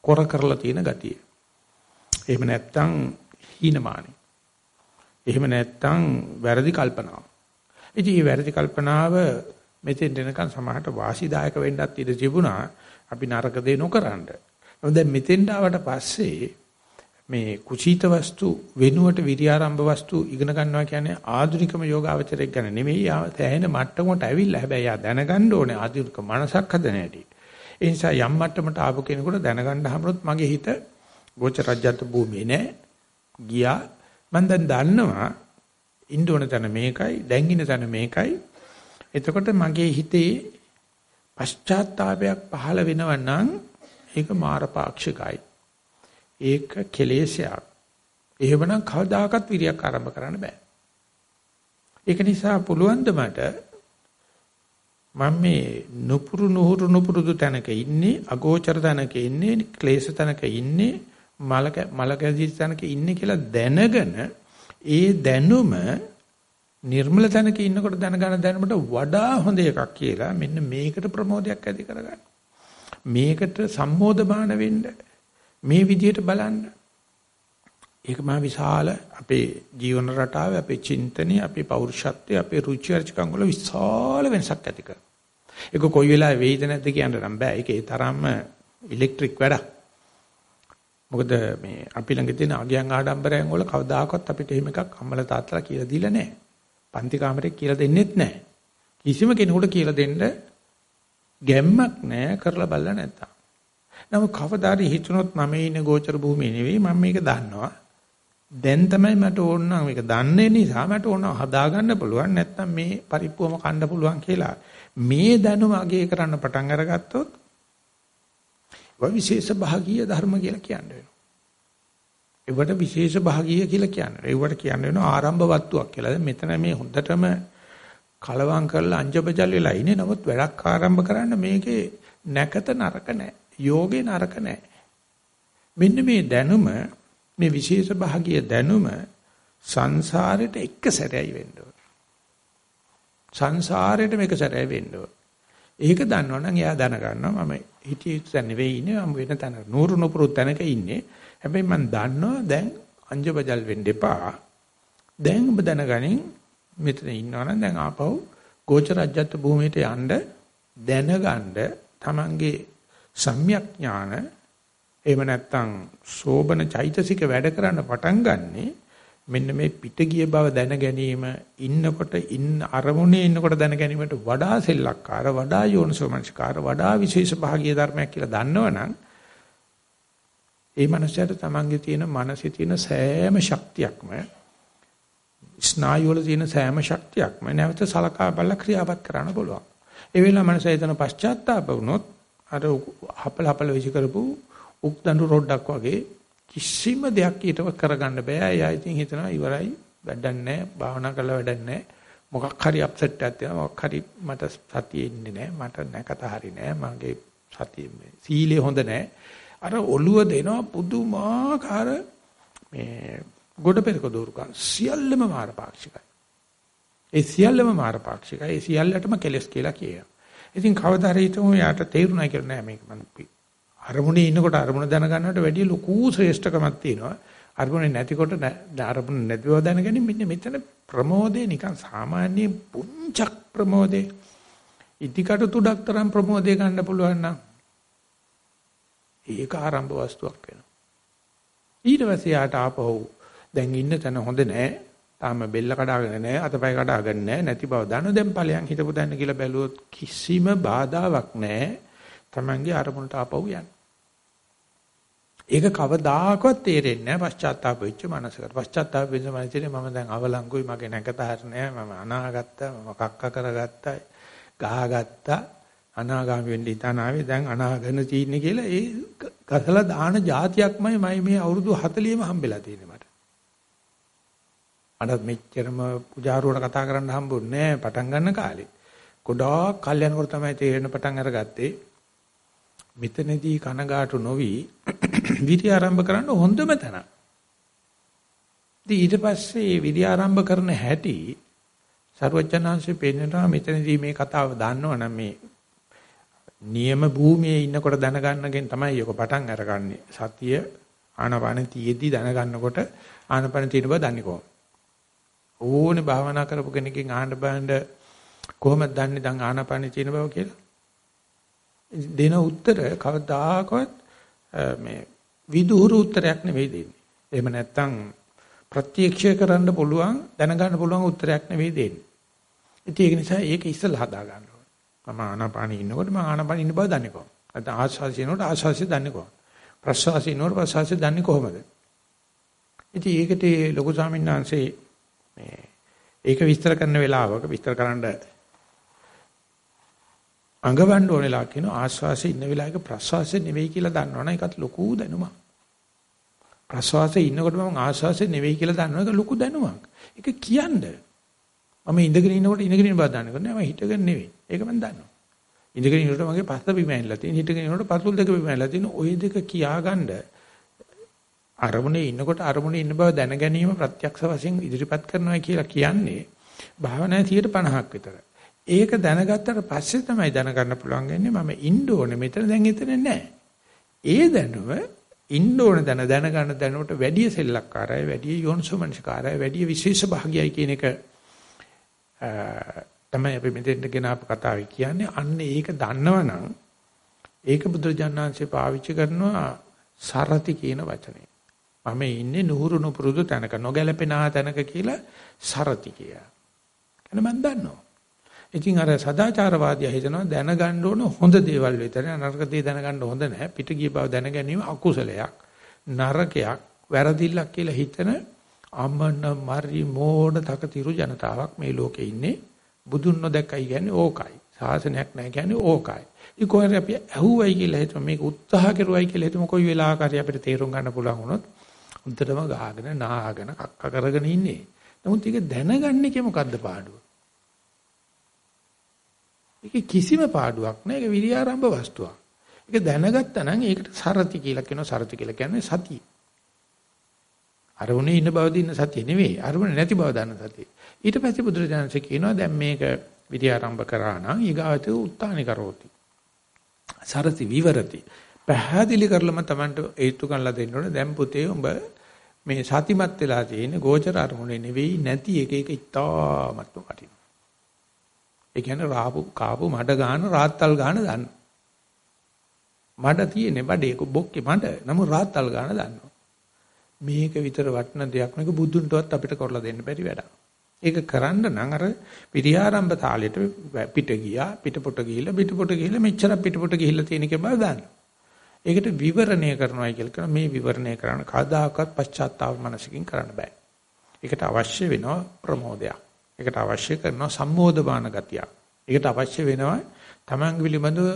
කොර කරලා තියෙන ගතිය. එහෙම නැත්තම් හීනමානයි. එහෙම නැත්තම් වැරදි කල්පනාව. ඉතින් මේ වැරදි කල්පනාව මෙතෙන් දෙනකන් සමහරට වාසිදායක වෙන්නත් ඉඩ තිබුණා. අපි නරක දේ නොකරනද. දැන් මෙතෙන්ට ආවට පස්සේ මේ කුසීත වස්තු වෙනුවට විරියාරම්භ වස්තු ඉගෙන ගන්නවා කියන්නේ ආධුනිකම යෝගාවචරයක් ගැන නෙමෙයි. තැහෙන මට්ටමකට ඇවිල්ලා හැබැයි යා දැනගන්න ඕනේ ආධුනික මනසක් හදන හැටි. ඒ නිසා යම් මට්ටමකට ආපු කෙනෙකුට දැනගන්න හැමොත් මගේ හිත ගෝච රජ්‍යත් භූමියේ නෑ. ගියා. මම දැන් දන්නවා ඉන්න ඕන තැන මේකයි දැන් ඉන්න තැන මේකයි. එතකොට මගේ හිතේ පශ්චාත්තාවයක් පහළ වෙනවා නම් ඒක මාරපාක්ෂිකයි. ඒක කෙලෙසයක්. එහෙමනම් කවදාකවත් විරියක් ආරම්භ කරන්න බෑ. ඒක නිසා පුළුවන් ද මට මම මේ නුපුරු නුහුරු නුපුරුදු තැනක ඉන්නේ අගෝචර තැනක ඉන්නේ ක්ලේශ තැනක ඉන්නේ මලක මලකදී තැනක ඉන්නේ කියලා දැනගෙන ඒ දැනුම නිර්මල තැනක ඉන්නකොට දැනගන්න දැනුමට වඩා හොඳ එකක් කියලා මෙන්න මේකට ප්‍රමෝදයක් ඇති කරගන්න. මේකට සම්මෝධමාන වෙන්න මේ විදිහට බලන්න. ඒක මා විශාල අපේ ජීවන රටාවේ අපේ චින්තනයේ අපේ පෞරුෂත්වයේ අපේ රුචි අරුචිකම් වල විශාල වෙනසක් ඇති කරනවා. ඒක කොයි වෙලාවෙ වෙයිද නැද්ද කියන්න නම් බෑ. ඒකේ තරම්ම ඉලෙක්ට්‍රික් වැඩක්. මොකද මේ අපි ළඟ තියෙන අගයන් ආඩම්බරයන් වල කවදාකවත් අපිට එහෙම එකක් අම්මල තාත්තලා කියලා දීලා නැහැ. පන්ති කාමරේ කියලා දෙන්නෙත් නැහැ. කිසිම කෙනෙකුට කියලා දෙන්න ගැම්මක් නැහැ කරලා බලලා නැත්තම්. නමුත් කවදාරි හිතුනොත් මම ඉන්නේ ගෝචර භූමියේ නෙවෙයි මම මේක දන්නවා. දැන් තමයි මට ඕන නම් මේක දන්නේ නිසා මට ඕන හදාගන්න පුළුවන් නැත්නම් මේ පරිප්පුවම කන්න පුළුවන් කියලා මේ දැනුම අගේ කරන්න පටන් අරගත්තොත් විශේෂ භාගීය ධර්ම කියලා කියන්නේ වෙනවා. ඒවට විශේෂ භාගීය කියලා කියන්නේ. ඒවට කියන්නේ වෙනවා ආරම්භ වත්තුවක් කියලා. දැන් මෙතන මේ හොඳටම කලවම් කරලා අංජබජල් වෙලා ඉන්නේ. නමුත් වැඩක් ආරම්භ කරන්න මේකේ නැකත නරක නැහැ. යෝගේ නරක නැහැ. මෙන්න මේ දැනුම මේ විශේෂ භාගීය දැනුම සංසාරෙට එක සැරයි වෙන්න ඕන. සංසාරෙට මේක සැරයි වෙන්න ඕන. ඒක දන්නවනම් එයා දැනගන්නවා මම හිටියේ තැන නෙවෙයි ඉන්නේ මම වෙන තැන නూరు නුපුරු තැනක ඉන්නේ. හැබැයි මම දන්නවා දැන් අංජබජල් වෙන්න එපා. දැන් ඔබ දැනගනින් මෙතන ඉන්නවනම් දැන් ආපහු ගෝචරජ්‍යත් භූමියට යන්න දැනගන්න තමන්ගේ සම්‍යක් ඥාන එහෙම නැත්නම් සෝබන චෛතසික වැඩ කරන්න පටන් ගන්නෙ මෙන්න මේ පිට ගිය බව දැන ගැනීම ඉන්නකොට ඉන්න අරමුණේ ඉන්නකොට දැන ගැනීමට වඩා සෙල්ලක්කාර වඩා යෝනිසෝමනස්කාර වඩා විශේෂ භාගීය ධර්මයක් කියලා දන්නවනම් ඒ මනසට තමන්ගේ තියෙන මනසේ තියෙන සෑම ශක්තියක්ම ස්නායු වල තියෙන සෑම ශක්තියක්ම නැවත සලකා බලලා ක්‍රියාවත් කරන්න පුළුවන්. ඒ වෙලාව මනස එතන පශ්චාත්තාප වුණොත් අර හපල හපල විසි කරපු උක් දඬු රොඩක් වගේ කිසිම දෙයක් ඊට කරගන්න බෑ. එයා ඉතින් හිතනවා ඉවරයි වැඩක් නැහැ. භාවනා කරලා වැඩක් නැහැ. මොකක් හරි අප්සෙට් එකක් තියෙනවා. මොකක් හරි මට සතියේ ඉන්නේ නැහැ. මට නැකත හරි නැහැ. මගේ සතිය මේ සීලය හොඳ නැහැ. අර ඔළුව දෙනවා පුදුමාකාර මේ ගොඩ පෙරක දෝරුකම් සියල්ලම මාරපාක්ෂිකයි. ඒ සියල්ලම මාරපාක්ෂිකයි. ඒ සියල්ලටම කෙලස් කියලා කියනවා. ඉතින් කවදා හරි හිතමු යාට තේරුණා කියලා නෑ මේක මම අරමුණේ ඉන්නකොට අරමුණ දැනගන්නවට වැඩිය ලොකු ශ්‍රේෂ්ඨකමක් තියෙනවා. අරමුණේ නැතිකොට අරමුණ නැතිව දැනගැනීම මෙන්න මෙතන ප්‍රමෝදේ නිකන් සාමාන්‍ය පුංචක් ප්‍රමෝදේ. ඉදිකට තුඩක් තරම් ප්‍රමෝදේ ගන්න පුළුවන් නම් ඒක ආරම්භ වස්තුවක් වෙනවා. ඊට පස්සේ යාට ආපහු දැන් ඉන්න තැන හොඳ නෑ. තාම බෙල්ල කඩාගෙන නෑ, අතපය කඩාගෙන නෑ, නැති බව දන්න දැන් ඵලයන් හිතපු දැන්න කියලා බැලුවොත් කිසිම බාධාවක් නෑ. Tamange අරමුණට ආපහු යන්න. ඒක කවදාකවත් තේරෙන්නේ නැහැ පශ්චාත්තාප වෙච්ච මනසකට. පශ්චාත්තාප වෙච්ච මනසේ මම දැන් අවලංගුයි මගේ නැකත හරිනේ මම අනාගත්තා මම කක්ක කරගත්තා ගහගත්තා අනාගාමී වෙන්න ඉතන ආවේ දැන් අනාගන තීන්නේ කියලා ඒ ගසලා දාන જાතියක්මයි මම මේ අවුරුදු 40ෙම හම්බෙලා තියෙන්නේ මට. අනත් මෙච්චරම පුජාරුවට කතා කරන්න හම්බුන්නේ නැහැ පටන් ගන්න කාලේ. ගොඩාක් කල් යනකොට තමයි තේරෙන පටන් අරගත්තේ. මෙතනදී කනගාටු නොවි විරි ආරම්භ කරන්න හොඳම තැන. ඉතින් ඊට පස්සේ විරි ආරම්භ කරන හැටි සර්වඥාන්සේ පෙන්නනවා මෙතනදී මේ කතාව දන්නවනම් මේ නියම භූමියේ ඉන්නකොට දැනගන්නගෙන් තමයි යක පටන් අරගන්නේ. සතිය ආනපාන තියේදී දැනගන්නකොට ආනපාන තියෙන බව දන්නේ කොහොමද? ඕනේ භාවනා කරපු කෙනකින් ආහන්න බෑන්ඩ කොහොමද දන්නේ දැන් ආනපාන තියෙන බව කියලා? දෙන උත්තර කවදාකවත් මේ විදුහුරු උත්තරයක් නෙවෙයි දෙන්නේ. එහෙම නැත්තම් ප්‍රත්‍යක්ෂ කරන්න පුළුවන් දැනගන්න පුළුවන් උත්තරයක් නෙවෙයි දෙන්නේ. ඉතින් ඒක නිසා ඒක ඉස්සෙල්ලා හදා ගන්න ඕනේ. මම ආනාපානෙ ඉන්නකොට මම ආනාපානෙ ඉන්න බව දන්නේ කොහොමද? නැත්නම් ආශ්වාසයෙන්කොට ආශ්වාසය දන්නේ කොහොමද? ප්‍රශ්වාසයෙන්කොට ප්‍රශ්වාසය දන්නේ කොහොමද? ඉතින් ඒකට ලොකු ස්වාමීන් වහන්සේ මේ ඒක විස්තර කරන වෙලාවක විස්තර කරන්න අඟවන්න ඕනෙලා කියන ආශ්වාසයේ ඉන්න වෙලාවක ප්‍රශ්වාසය නෙවෙයි කියලා දන්නවනේ ඒකත් ලොකු දැනුමක්. ප්‍රශ්වාසයේ ඉන්නකොට මම ආශ්වාසය නෙවෙයි කියලා දන්නවා ඒක ලොකු දැනුමක්. ඒක කියන්නේ. මම ඉඳගෙන ඉන්නකොට ඉඳගෙන ඉන්න බව දන්නකොට නෑ මම හිටගෙන නෙවෙයි. ඒක මම දන්නවා. ඉඳගෙන ඉන්නකොට මගේ පස්ස බිම ඇවිල්ලා තියෙන. හිටගෙන ඉන්නකොට පතුල් දෙක බිම ඇවිල්ලා තියෙන. ওই දෙක කියාගන්න අරමුණේ ඉන්නකොට අරමුණේ ඉන්න බව දැන ගැනීම ප්‍රත්‍යක්ෂ වශයෙන් ඉදිරිපත් කරනවා කියලා කියන්නේ භාවනාවේ 50ක් විතර. ඒක දැනගත්තට පස්සේ තමයි දැනගන්න පුළුවන් වෙන්නේ මම ඉන්න ඕනේ මෙතන දැන් එතන නැහැ. ඒ දැනුම ඉන්න ඕන දැන දැනගන්න දැනුමට වැඩි සෙල්ලක්කාරයි වැඩි යෝනිසෝමනසිකාරයි වැඩි විශේෂ භාගයයි කියන එක තමයි අපි මෙතෙන්ට ගෙන ආපු කතාවේ කියන්නේ අන්න ඒක දන්නවනම් ඒක බුදුරජාණන්සේ පාවිච්චි කරනවා සරති කියන වචනේ. මම ඉන්නේ නුහුරු නුපුරුදු තැනක නොගැලපෙන තැනක කියලා සරති කියලා. එන මම දන්නවා. ඉතින් අර සදාචාරවාදියා හිතනවා දැනගන්න ඕන හොඳ දේවල් විතරයි නරක දේ දැනගන්න හොඳ නැහැ. පිට ගිය බව දැන ගැනීම අකුසලයක්. නරකයක්, වැරදිල්ලක් කියලා හිතන අමන මරි මෝඩ තකතිරු ජනතාවක් මේ ලෝකේ ඉන්නේ. බුදුන් නොදැක්කයි කියන්නේ ඕකයි. ශාසනයක් නැහැ කියන්නේ ඕකයි. ඉතින් කොහේ අපි ඇහුවයි කියලා හිතමු මේක උත්සාහ කරුවයි කියලා හිතමු කොයි වෙලාවක හරි අපිට තේරුම් ගන්න පුළුවන් වුණොත් උන්ටම ගහගෙන නාගෙන කක්ක කරගෙන ඉන්නේ. නමුත් ඒක දැනගන්නේ කිය මොකද්ද පාඩුව? ඒක කිසිම පාඩුවක් නෑ. ඒක විරියාරම්භ වස්තුවක්. ඒක දැනගත්තා නම් ඒකට සරති කියලා කියනවා. සරති කියලා කියන්නේ සතිය. අරමුණේ ඉන්න බව දින්න සතිය නෙවෙයි. අරමුණ නැති බව දන්න සතිය. ඊට පස්සේ බුදුරජාණන්සේ කියනවා දැන් මේක විරියාරම්භ කරා නම් ඊගාවට උත්තානි කරෝති. සරති විවරති. පැහැදිලි කරලම Tamanට හේතු කන්ලා දෙන්න ඕනේ. දැන් පුතේ උඹ මේ සතිමත් වෙලා තියෙන ගෝචර අරමුණේ නෙවෙයි නැති එක එක ඉතාමත්ම වටිනවා. ඒ කියන්නේ රාපු කාපු මඩ ගන්න රාත්තල් ගන්න දන්න. මඩ තියෙන්නේ බඩේ බොක්කේ මඩ. නමුත් රාත්තල් ගන්න දන්නවා. මේක විතර වටින දෙයක් මේක බුදුන්ටවත් අපිට කරලා දෙන්න බැරි වැඩක්. ඒක කරන්න නම් අර පිරියාරම්භ තාලෙට පිට ගියා පිටපොට ගිහිල්ලා පිටපොට ගිහිල්ලා මෙච්චර පිටපොට ගිහිල්ලා තියෙන එක බව දන්න. ඒකට විවරණය කරනවායි කියලා කරන මේ විවරණය කරන්න කවදාකවත් පශ්චාත්තාව මනසකින් කරන්න බෑ. ඒකට අවශ්‍ය වෙනවා ප්‍රමෝදයක්. ඒකට අවශ්‍ය කරනවා සම්මෝධබාන ගතියක්. ඒකට අවශ්‍ය වෙනවා තමන් පිළිබඳව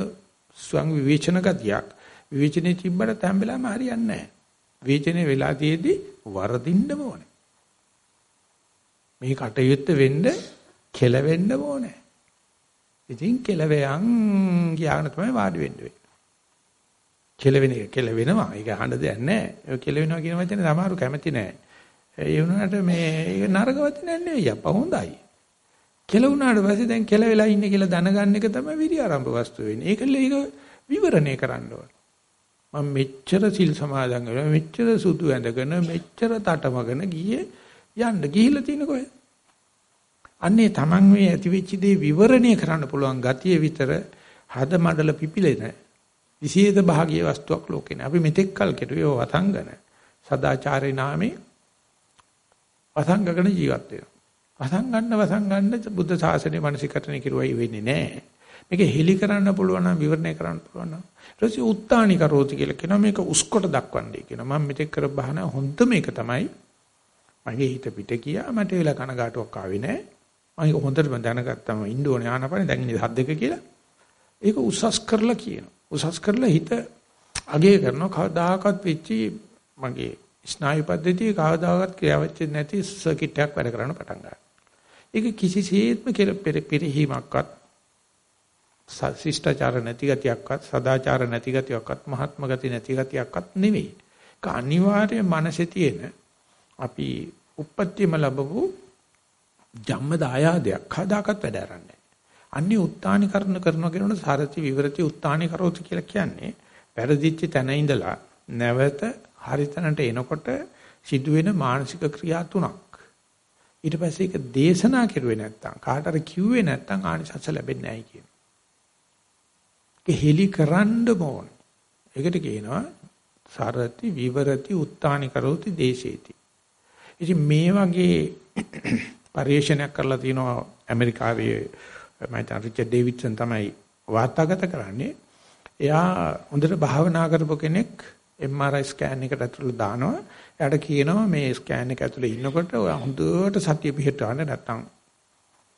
ස්වං විවේචන ගතියක්. විවේචනේ තිබ්බට තැන් වෙලාවම හරියන්නේ නැහැ. විවේචනේ වෙලා තියේදී වරදින්න ඕනේ. මේ කටයුත්ත වෙන්න කෙලවෙන්න ඕනේ. ඉතින් කෙලවෙයන් කියන තමයි වාඩි වෙන්න වෙන්නේ. කෙලවෙන එක කෙලවෙනවා. ඒක අහන්න දෙයක් නැහැ. ඒක කෙලවෙනවා කියන වචනේ සමහරු කැමති නැහැ. ඒ වුණාට මේ ඒක නරක වචනයක් නෙවෙයි අප්පා හොඳයි. කෙලවුණාට පස්සේ දැන් කෙලවෙලා ඉන්නේ කියලා දැනගන්න එක තමයි විරි ආරම්භ වස්තුව වෙන්නේ. ඒකල ඒක විවරණය කරන්න ඕන. මම මෙච්චර සිල් සමාදන් වෙලා මෙච්චර සුදු ඇඳගෙන මෙච්චර තටමගෙන ගියේ යන්න ගිහිල්ලා තියෙන කොහෙද? අන්නේ Taman මේ ඇතිවෙච්ච දේ විවරණය කරන්න පුළුවන් ගතිය විතර හද මඩල පිපිලෙන විශේෂ භාගීය වස්තුවක් ලෝකේ නෑ. අපි මෙතෙක් කල් කෙරුවේ වතංගන සදාචාරේ නාමේ වසංගකන ජීවත් වෙනවා. වසංගන්න වසංගන්න බුද්ධ ශාසනය මානසිකටනේ කිරුවයි වෙන්නේ නැහැ. මේක හෙලි කරන්න පුළුවන් නම් විවරණය කරන්න පුළුවන් නම් ඊට පස්සේ උත්තානි කරෝති කියලා කියනවා මේක උස්කොට දක්වන්නේ කියනවා. මම මෙතෙක් කර බහන හොඳ මේක තමයි. මගේ හිත පිට ගියා මට වෙලා කනගාටුවක් ආවේ නැහැ. මම ඒක හොඳටම දැනගත්තම ඉන්න ඕනේ ආනපනේ දැන් ඉන්නේ හද්දක කියලා. ඒක උසස් කරලා කියනවා. උසස් කරලා හිත අගය කරනවා කවදාකවත් වෙච්චි මගේ ස්නායු පද්ධතිය කවදාකවත් ක්‍රියාවෙච්ච නැති සර්කිට් එකක් වැඩ කරන්න පටන් ගන්නවා. ඒක කිසිසේත්ම පෙරහිමක්වත් ශිෂ්ටාචාර නැති ගතියක්වත් සදාචාර නැති ගතියක්වත් මහත්ම ගති නැති ගතියක්වත් නෙවෙයි. ඒක අනිවාර්ය මනසේ තියෙන අපි උප්පත්තියම ලැබපු ජම්ම දායාදයක් කදාකත් වැඩ කරන්නේ. අන්නේ උත්තානිකරණ කරනවා කියනකොට සාරති විවරති උත්තානිකරෝති කියලා කියන්නේ වැරදිච්ච තැන ඉඳලා නැවත හරිතැනට එනකොට සිදුවෙන මානසික ක්‍රියා තුනක්. ඊට පස්සේ ඒක දේශනා කරුවේ නැත්තම් කාටර කිව්වේ නැත්තම් ආනිසංස ලැබෙන්නේ නැහැ කියන. ඒක හෙලි කරන්න ඕන. ඒකට කියනවා සරති විවරති උත්තානි කරෝති දේශේති. ඉතින් මේ වගේ පරිශ්‍රණයක් කරලා තිනවා ඇමරිකාවේ මම හිතන රිචඩ් ඩේවිඩ්සන් තමයි වාර්තාගත කරන්නේ. එයා හොඳට භාවනා කරපු කෙනෙක් MRI ස්කෑන් එකට ඇතුළට දානවා. එයාට කියනවා මේ ස්කෑන් එක ඇතුළේ ඉන්නකොට ඔය හොඳට සතිය පිහිටවන්න නැත්තම්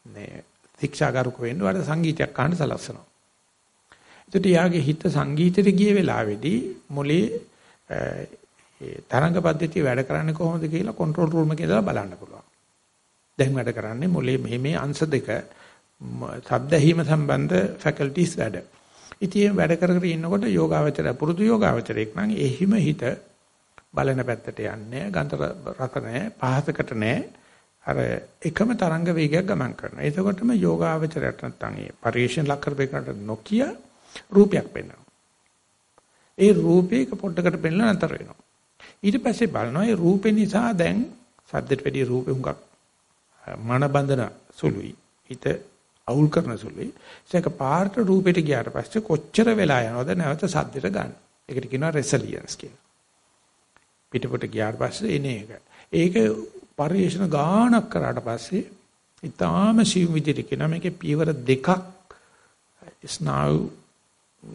මේ ශික්ෂාගාරක වෙන්න වඩා සංගීතයක් අහන්න සලස්සනවා. ඒකට යාගේ හිත සංගීතෙට ගිය වෙලාවේදී මොලේ ඒ තරංග පද්ධතිය වැඩ කරන්නේ කොහොමද කියලා කන්ට්‍රෝල් රූම් එකේ දාලා බලන්න පුළුවන්. දැන් වැඩ කරන්නේ මොලේ මේ මේ අංශ දෙක ශබ්ද ඇහිම සම්බන්ධ ෆැකල්ටිස් වැඩ. ඉතින් වැඩ කර කර ඉන්නකොට යෝගාවචරය පුරුදු යෝගාවචරයක් නම් එහිම හිත බලන පැත්තට යන්නේ ගන්ත රස නැහැ පහසකට නැහැ අර එකම තරංග වේගයක් ගමන් කරනවා. එතකොටම යෝගාවචරයට නැත්තම් ඒ පරිේශන ලක් කරපේකට නොකිය රූපයක් පෙන්වනවා. ඒ රූපේක පොඩ්ඩකට පෙන්වලා නතර වෙනවා. ඊට පස්සේ බලනවා ඒ රූපේ නිසා දැන් සද්දට වැඩි රූපේ හුඟක් මන බඳන සුළුයි. හිත අවුල් කරන සුළුයි. ඒක පාර්ට රූපෙට ගියාට පස්සේ කොච්චර වෙලා යනවද නැවත සද්දෙට ගන්න. ඒකට කියනවා රෙසිලියන්ස් කියලා. පිටපොට ගියාට පස්සේ එන එක. ඒක පරිේශන ගානක් කරාට පස්සේ ඊටාම සිව් විදිහට කියන මේකේ පියවර දෙකක් ස්නායු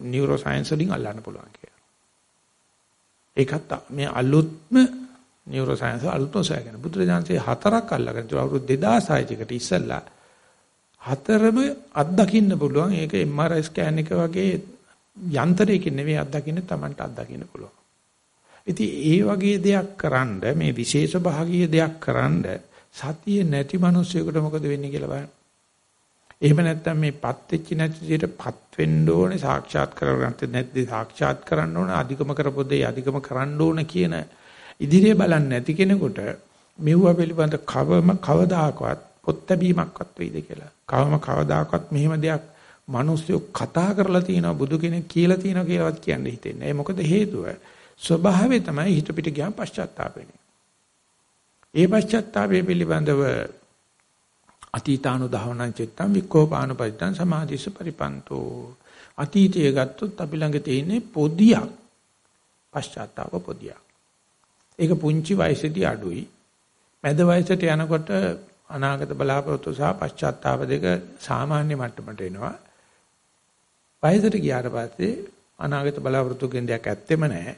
නියුරෝ සයන්ස් වලින් අල්ලන්න පුළුවන් කියලා. ඒකත් මේ අලුත්ම නියුරෝ සයන්ස් අලුත්ම සයගෙන බුදුරජාන්සේ හතරක් අල්ලගෙන අවුරුදු 2600 කට ඉස්සෙල්ලා හතරම අත්දකින්න පුළුවන්. ඒක MRI ස්කෑන් එක වගේ යන්ත්‍රයකින් නෙවෙයි අත්දකින්න Tamanට අත්දකින්න පුළුවන්. ඉතින් ඒ වගේ දෙයක් කරන්ඩ මේ විශේෂ භාගීය දෙයක් කරන්ඩ සතිය නැති මිනිස්සුෙකුට මොකද වෙන්නේ කියලා බලන්න. එහෙම නැත්නම් මේ පත් වෙච්ච නැති විදිහට පත් වෙන්න ඕනේ සාක්ෂාත් කරගන්න නැත්නම් සාක්ෂාත් කරන්න ඕනේ අධිකම කරපොදේ අධිකම කරන්න ඕනේ කියන ඉදිරිය බලන්නේ නැති කෙනෙකුට මෙවුව පිළිබඳ කවම කවදාකවත් පොත් බැීමක්වත් වෙයිද කියලා. කවම කවදාකවත් මෙහෙම දෙයක් මිනිස්සු කතා කරලා තියෙනවා බුදු කෙනෙක් කියලා තියෙනවා කියලාවත් කියන්න හිතෙන්නේ. ඒ මොකද හේතුව ස්වභාවය තමයි හිත පිට ගියාම පශ්චාත්තාපෙන්නේ. ඒ පශ්චාත්තාපය පිළිබඳව අතීතානුධාවනං චිත්තං වික්ඛෝපානුපදිතං සමාධිස්ස පරිපන්තෝ අතීතයේ ගත්තොත් අපි ළඟ තියෙන්නේ පොදියක් පශ්චාත්තාප පොදියක්. ඒක පුංචි වයසේදී අඩුයි. මැද වයසට යනකොට අනාගත බලාපොරොත්තු සහ පශ්චාත්තාප දෙක සාමාන්‍ය මට්ටමට එනවා. වයසට ගියාට පස්සේ අනාගත බලාපොරොත්තු කියන දෙයක් ඇත්තෙම නැහැ.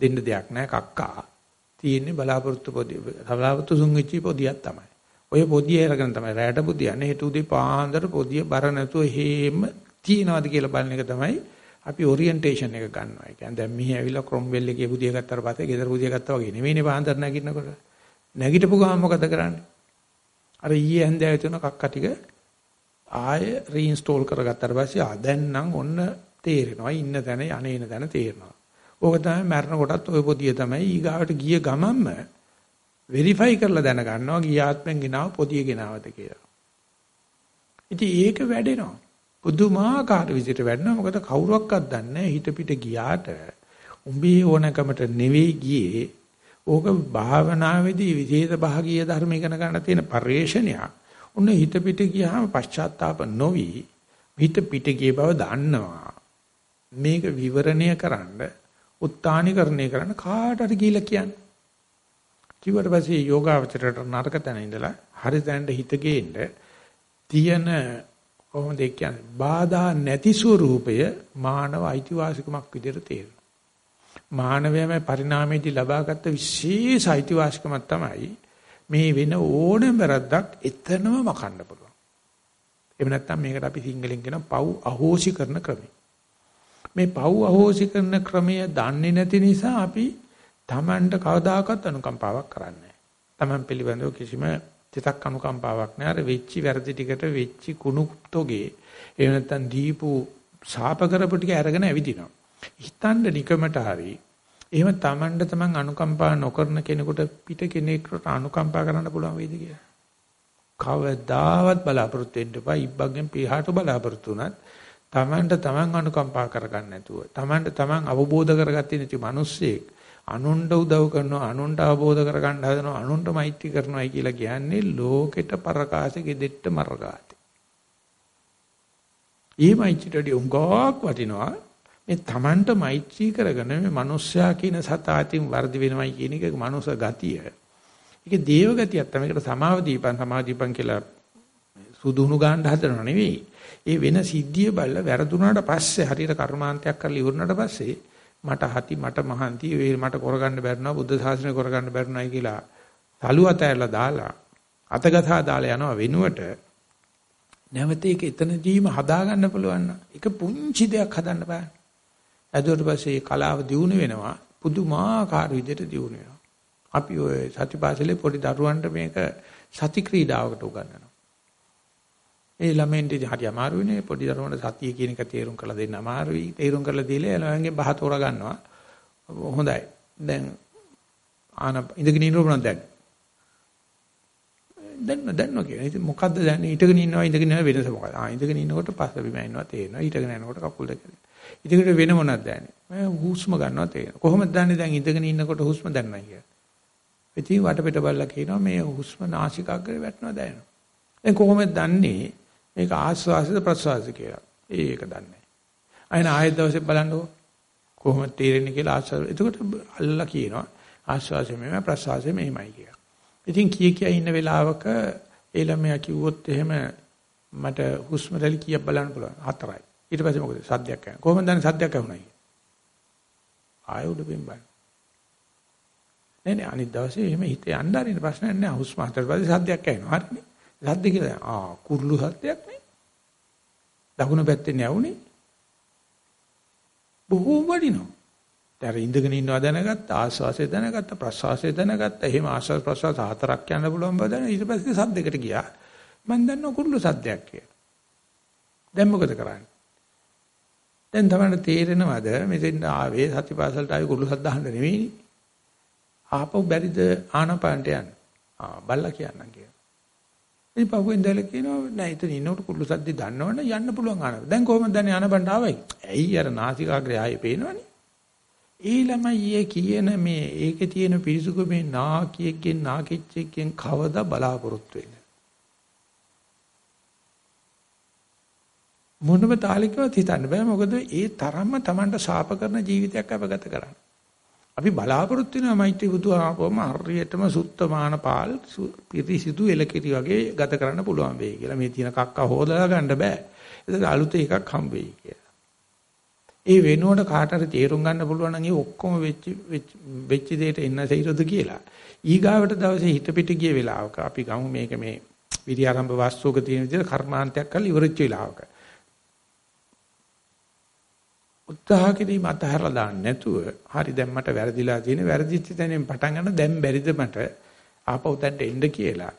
දෙන්න දෙයක් නැහැ කක්කා. තියෙන්නේ බලාපොරොත්තු පොදිය. බලාපොරොත්තු සුන්විච්චි පොදියක් තමයි. ඔය පොදිය අරගෙන තමයි රැයට බුදියන්නේ. හෙට උදේ පාන්දර පොදිය බර නැතුව හේම තියනවාද කියලා බලන එක තමයි අපි ඔරියන්ටේෂන් එක ගන්නවා. ඒ කියන්නේ දැන් මෙහි ඇවිල්ලා ක්‍රොම්වෙල් එකේ බුදිය ගත්තාට පස්සේ ගෙදර බුදිය ගත්තා වගේ නෙවෙයිනේ පාන්දර නැගිටිනකොට. නැගිටපු ගමන් මොකද කරන්නේ? අර ඊයේ හැන්දෑවේ තුන කක්ක ටික ආයෙ රීඉන්ස්ටෝල් කරගත්තාට පස්සේ ආ දැන් නම් ඔන්න තේරෙනවා ඉන්න තැන යන්නේන තැන තේරෙනවා. ඕක තමයි මරණ කොටත් ওই පොදිය තමයි ඊගාවට ගිය ගමන්ම වෙරිෆයි කරලා දැනගන්නවා ගිය ආත්මෙන් ගෙනාව පොදිය ගෙනාවද කියලා. ඉතින් ඒක වැඩෙනවා. පුදුමාකාර විදිහට වැඩනවා. මොකද කවුරක්වත් දන්නේ හිත පිට ගියාට උඹේ ඕනකමට නෙවෙයි ගියේ. ඕක භාවනාවේදී විශේෂ භාගීය ධර්ම ඉගෙන ගන්න තියෙන පරිශ්‍රණයක්. උන්න හිත පිට ගියාම පශ්චාත්තාප නොවි හිත පිට ගිය බව දන්නවා. මේක විවරණය කරන්න උත්තානිකරණය කරන්න කාට හරි කියලා කියන්නේ. කිව්වට පස්සේ යෝගාවචරයට නරක තැන ඉඳලා හරි තැනට හිත ගේන්න තියෙන කොහොමද කියන්නේ බාධා නැති ස්වરૂපය මානව අයිතිවාසිකමක් විදිහට තේරෙනවා. මානවයම පරිණාමයේදී ලබාගත් විශේෂ අයිතිවාසිකමක් තමයි මේ වෙන ඕනම වැරද්දක් එතනම මකන්න පුළුවන්. එහෙම නැත්නම් මේකට අපි සිංහලෙන් කියන පව් අහෝසි කරන ක්‍රමය. මේ පව් අහෝසි කරන ක්‍රමය දන්නේ නැති නිසා අපි Tamanට කවදාකවත් අනුකම්පාවක් කරන්නේ නැහැ. Taman පිළිබඳව කිසිම තිතක් අනුකම්පාවක් නැහැ. අර වෙච්චි වැරදි ටිකට වෙච්චි කුණු තොගේ එහෙම නැත්නම් දීපු ශාප කරපු ටික අරගෙන ඇවිදිනවා. හිතන්න නිකමට හරි එහෙම Tamanට Taman අනුකම්පා නොකරන කෙනෙකුට පිට කෙනෙකුට අනුකම්පා කරන්න පුළුවන් වේද කියලා. කවදාවත් බලාපොරොත්තු වෙන්න එපා. ඉබ්බගෙන් පිහාට බලාපොරොත්තු වුණත් Tamanට Taman අනුකම්පා කරගන්න නැතුව Tamanට Taman අවබෝධ කරගත්තේ නැති මිනිස්සෙක් අනුන්ට උදව් කරනවා අනුන්ට අවබෝධ කරගන්න හදනවා අනුන්ට මෛත්‍රී කරනවායි කියලා කියන්නේ ලෝකෙට පරකාසෙ ගෙදෙට්ට මරගාති. ඊ මෛත්‍රියට උංගක් වටිනවා මේ Tamanට මෛත්‍රී කරගෙන මේ මිනිස්සයා කියන සතාටින් වර්ධි වෙනවයි කියන එක මනුස්ස ගතිය. ඒක දේව ගතියක් තමයි. ඒකට සමාව දීපන් සමාව දීපන් කියලා සුදුහුණු ගන්න හදනව නෙවෙයි. ඒ වෙන සිද්ධිය බලලා වැරදුනාට පස්සේ හරියට කර්මාන්තයක් කරලා ඉවරනට පස්සේ මට හති මට මහන්ති වේ මට කරගන්න බැරිනවා බුද්ධ ශාසනය කරගන්න බැරිනයි කියලා තලු අතහැරලා දාලා අතගතා දාලා යනවා වෙනුවට නැවත ඒක එතනදීම හදාගන්න පුළුවන් නම් ඒක පුංචි දෙයක් හදන්න බෑ. ඇදුවට පස්සේ කලාව දියුණු වෙනවා පුදුමාකාර විදිහට දියුණු වෙනවා. අපි ඔය සතිපාසලේ පොඩි දරුවන්ට මේක සති ක්‍රීඩාවකට උගන්වනවා. ඒ ළමෙන්ට හරි අමාරුයිනේ පොඩි දරුවන්ට සතිය කියන එක තේරුම් කරලා දෙන්න අමාරුයි. තේරුම් කරලා දීලා එළවන්ගේ බහ තෝරා ගන්නවා. හොඳයි. දැන් ආන ඉඳගෙන ඉන්නවනම් දැන්. දැන් දැන් නොකිය. ඉතින් මොකද්ද දැන් ඉඳගෙන ඉන්නවා ඉඳගෙන ඉන්න වෙනස මොකක්ද? ආ ඉඳගෙන ඉන්නකොට පස්ස බිම ඉන්නවා තේරෙනවා. ඉඳගෙන යනකොට කකුල් දෙක. ඉඳගෙන වෙන මොනවද දැනෙන්නේ? මම හුස්ම ගන්නවා තේරෙනවා. කොහොමද දන්නේ දැන් ඉඳගෙන ඉන්නකොට හුස්ම දැනනවා කියලා? ඉතින් වටපිට බලලා කියනවා මේ හුස්ම නාසිකාග්‍රේ වැටෙනවා දැනෙනවා. දැන් කොහොමද දන්නේ මේක ආස්වාසද ප්‍රසවාසද කියලා. ඒක දන්නේ නැහැ. අයන ආයෙත් දවසේ බලන්නකො කොහොමද තේරෙන්නේ කියලා ආස්වාස. එතකොට අල්ලලා කියනවා ආස්වාසය මෙහෙම ප්‍රසවාසය මෙහෙමයි කියලා. ඉතින් කී කිය ඉන්න වෙලාවක ඒ ළමයා කිව්වොත් එහෙම මට හුස්ම රැලි කීයක් බලන්න පුළුවන් හතරයි. ඊට පස්සේ මොකද සද්දයක් ඇහෙනවා. කොහොමද දන්නේ සද්දයක් ඇහුණා කියලා? ආයෙ උඩ පින් බලන්න. නෑ නෑ අනිත් දවසේ එහෙම හිත යන්න ආරින්න ප්‍රශ්නයක් නෑ. හුස්ම හතර පස්සේ සද්දයක් ඇහෙනවා. හරිනේ. සද්ද කියලා ආ කුරුළු සද්දයක් නේ. දකුණු පැත්තෙන් යවුනේ. බොහෝ වටිනවා. දැන් ඉඳගෙන ඉන්නවා දැනගත්ත ආස්වාසය දැනගත්ත ප්‍රස්වාසය දැනගත්ත එහෙම ආස්වාස ප්‍රස්වාස හතරක් යන්න පුළුවන් බව දැන ඊට පස්සේ සද්දයකට ගියා. මම දන්නවා කුරුළු සද්දයක් කියලා. දැන් මොකද කරන්නේ? දැන් තමයි තේරෙනවද මෙතෙන් ආවේ සතිපාසලට ආවේ කුරුළු සද්ද අහන්න නෙවෙයිනේ. ආපහු බැරිද ආනපානට යන්න. ආ බල්ලා කියන්නම් කියලා. ඉතින් පහුවෙන් දැල කියනවා නෑ එතන ඉන්නකොට කුරුළු සද්ද දන්නවනේ යන්න පුළුවන් ආනප. දැන් කොහොමද දන්නේ ආනපනට ආවයි? ඇයි අර නාසිකාග්‍රය ආයේ පේනවනේ. ඒ ළමයි කියන මේ ඒකේ තියෙන පිරිසුක මේ නාකියෙක්ගෙන් නාකිච්චෙක්ගෙන් කවදා බලාපොරොත්තු වෙන්නේ? මොනම තාලිකවත් හිතන්න බෑ මොකද ඒ තරම්ම Tamanට ශාප කරන ජීවිතයක් අපගත කරන්නේ. අපි බලාපොරොත්තු වෙනවා මෛත්‍රී බුදුහාමවම හරියටම සුත්තමාන පාල් පිරිසිදු එලකිරි වගේ ගත කරන්න පුළුවන් වෙයි කියලා. මේ තියෙන කක්ක හොදලා ගන්න බෑ. ඒක අලුත එකක් හම්බ වෙයි කියලා. ඒ වෙනුවට කාට හරි තේරුම් ගන්න පුළුවන් නම් ඒ ඔක්කොම වෙච්ච වෙච්ච දෙයට එන්න සෛරද කියලා. ඊගාවට දවසේ හිත පිට ගිය වෙලාවක අපි ගමු මේක මේ විරියාරම්භ වාස්තුවක තියෙන විදිහට කර්මාන්තයක් කරලා ඉවරච්ච වෙලාවක. උත්සාහ කිරීම අතහැරලා දාන්න නැතුව හරි දැන් මට වැරදිලා තියෙන වැරදිච්ච තැනින් පටන් ගන්න දැන් බැරිද මට ආපහු තැන්ට එන්න කියලා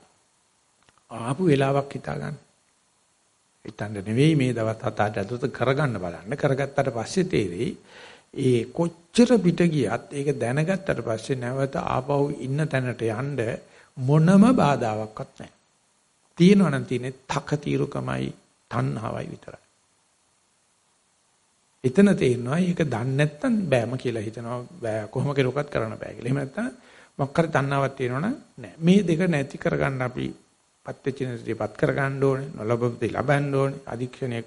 ආපු වෙලාවක් හිතා ගන්න. හිතන්න නෙවෙයි මේ දවස් හත අට ඇතුළත කරගන්න බලන්න. කරගත්තට පස්සේ තේරෙයි ඒ කොච්චර පිට ගියත් ඒක දැනගත්තට පස්සේ නැවත ආපහු ඉන්න තැනට යන්න මොනම බාධාවක්වත් නැහැ. තියෙනවා නම් තියෙන්නේ තක తీරුකමයි තණ්හාවයි විතරයි. එතන තේරෙනවා මේක දන්නේ නැත්නම් බෑම කියලා හිතනවා බෑ කොහොම කෙරුවක්වත් කරන්න බෑ කියලා. එහෙම නැත්නම් මොකක් හරි තණ්හාවක් තියෙනවනම් නෑ. මේ දෙක නැති කරගන්න අපි පත්‍ත්‍චිනේපත් කරගන්න ඕනේ. නොලබපති ලබන්න ඕනේ. අධික්ෂණයේ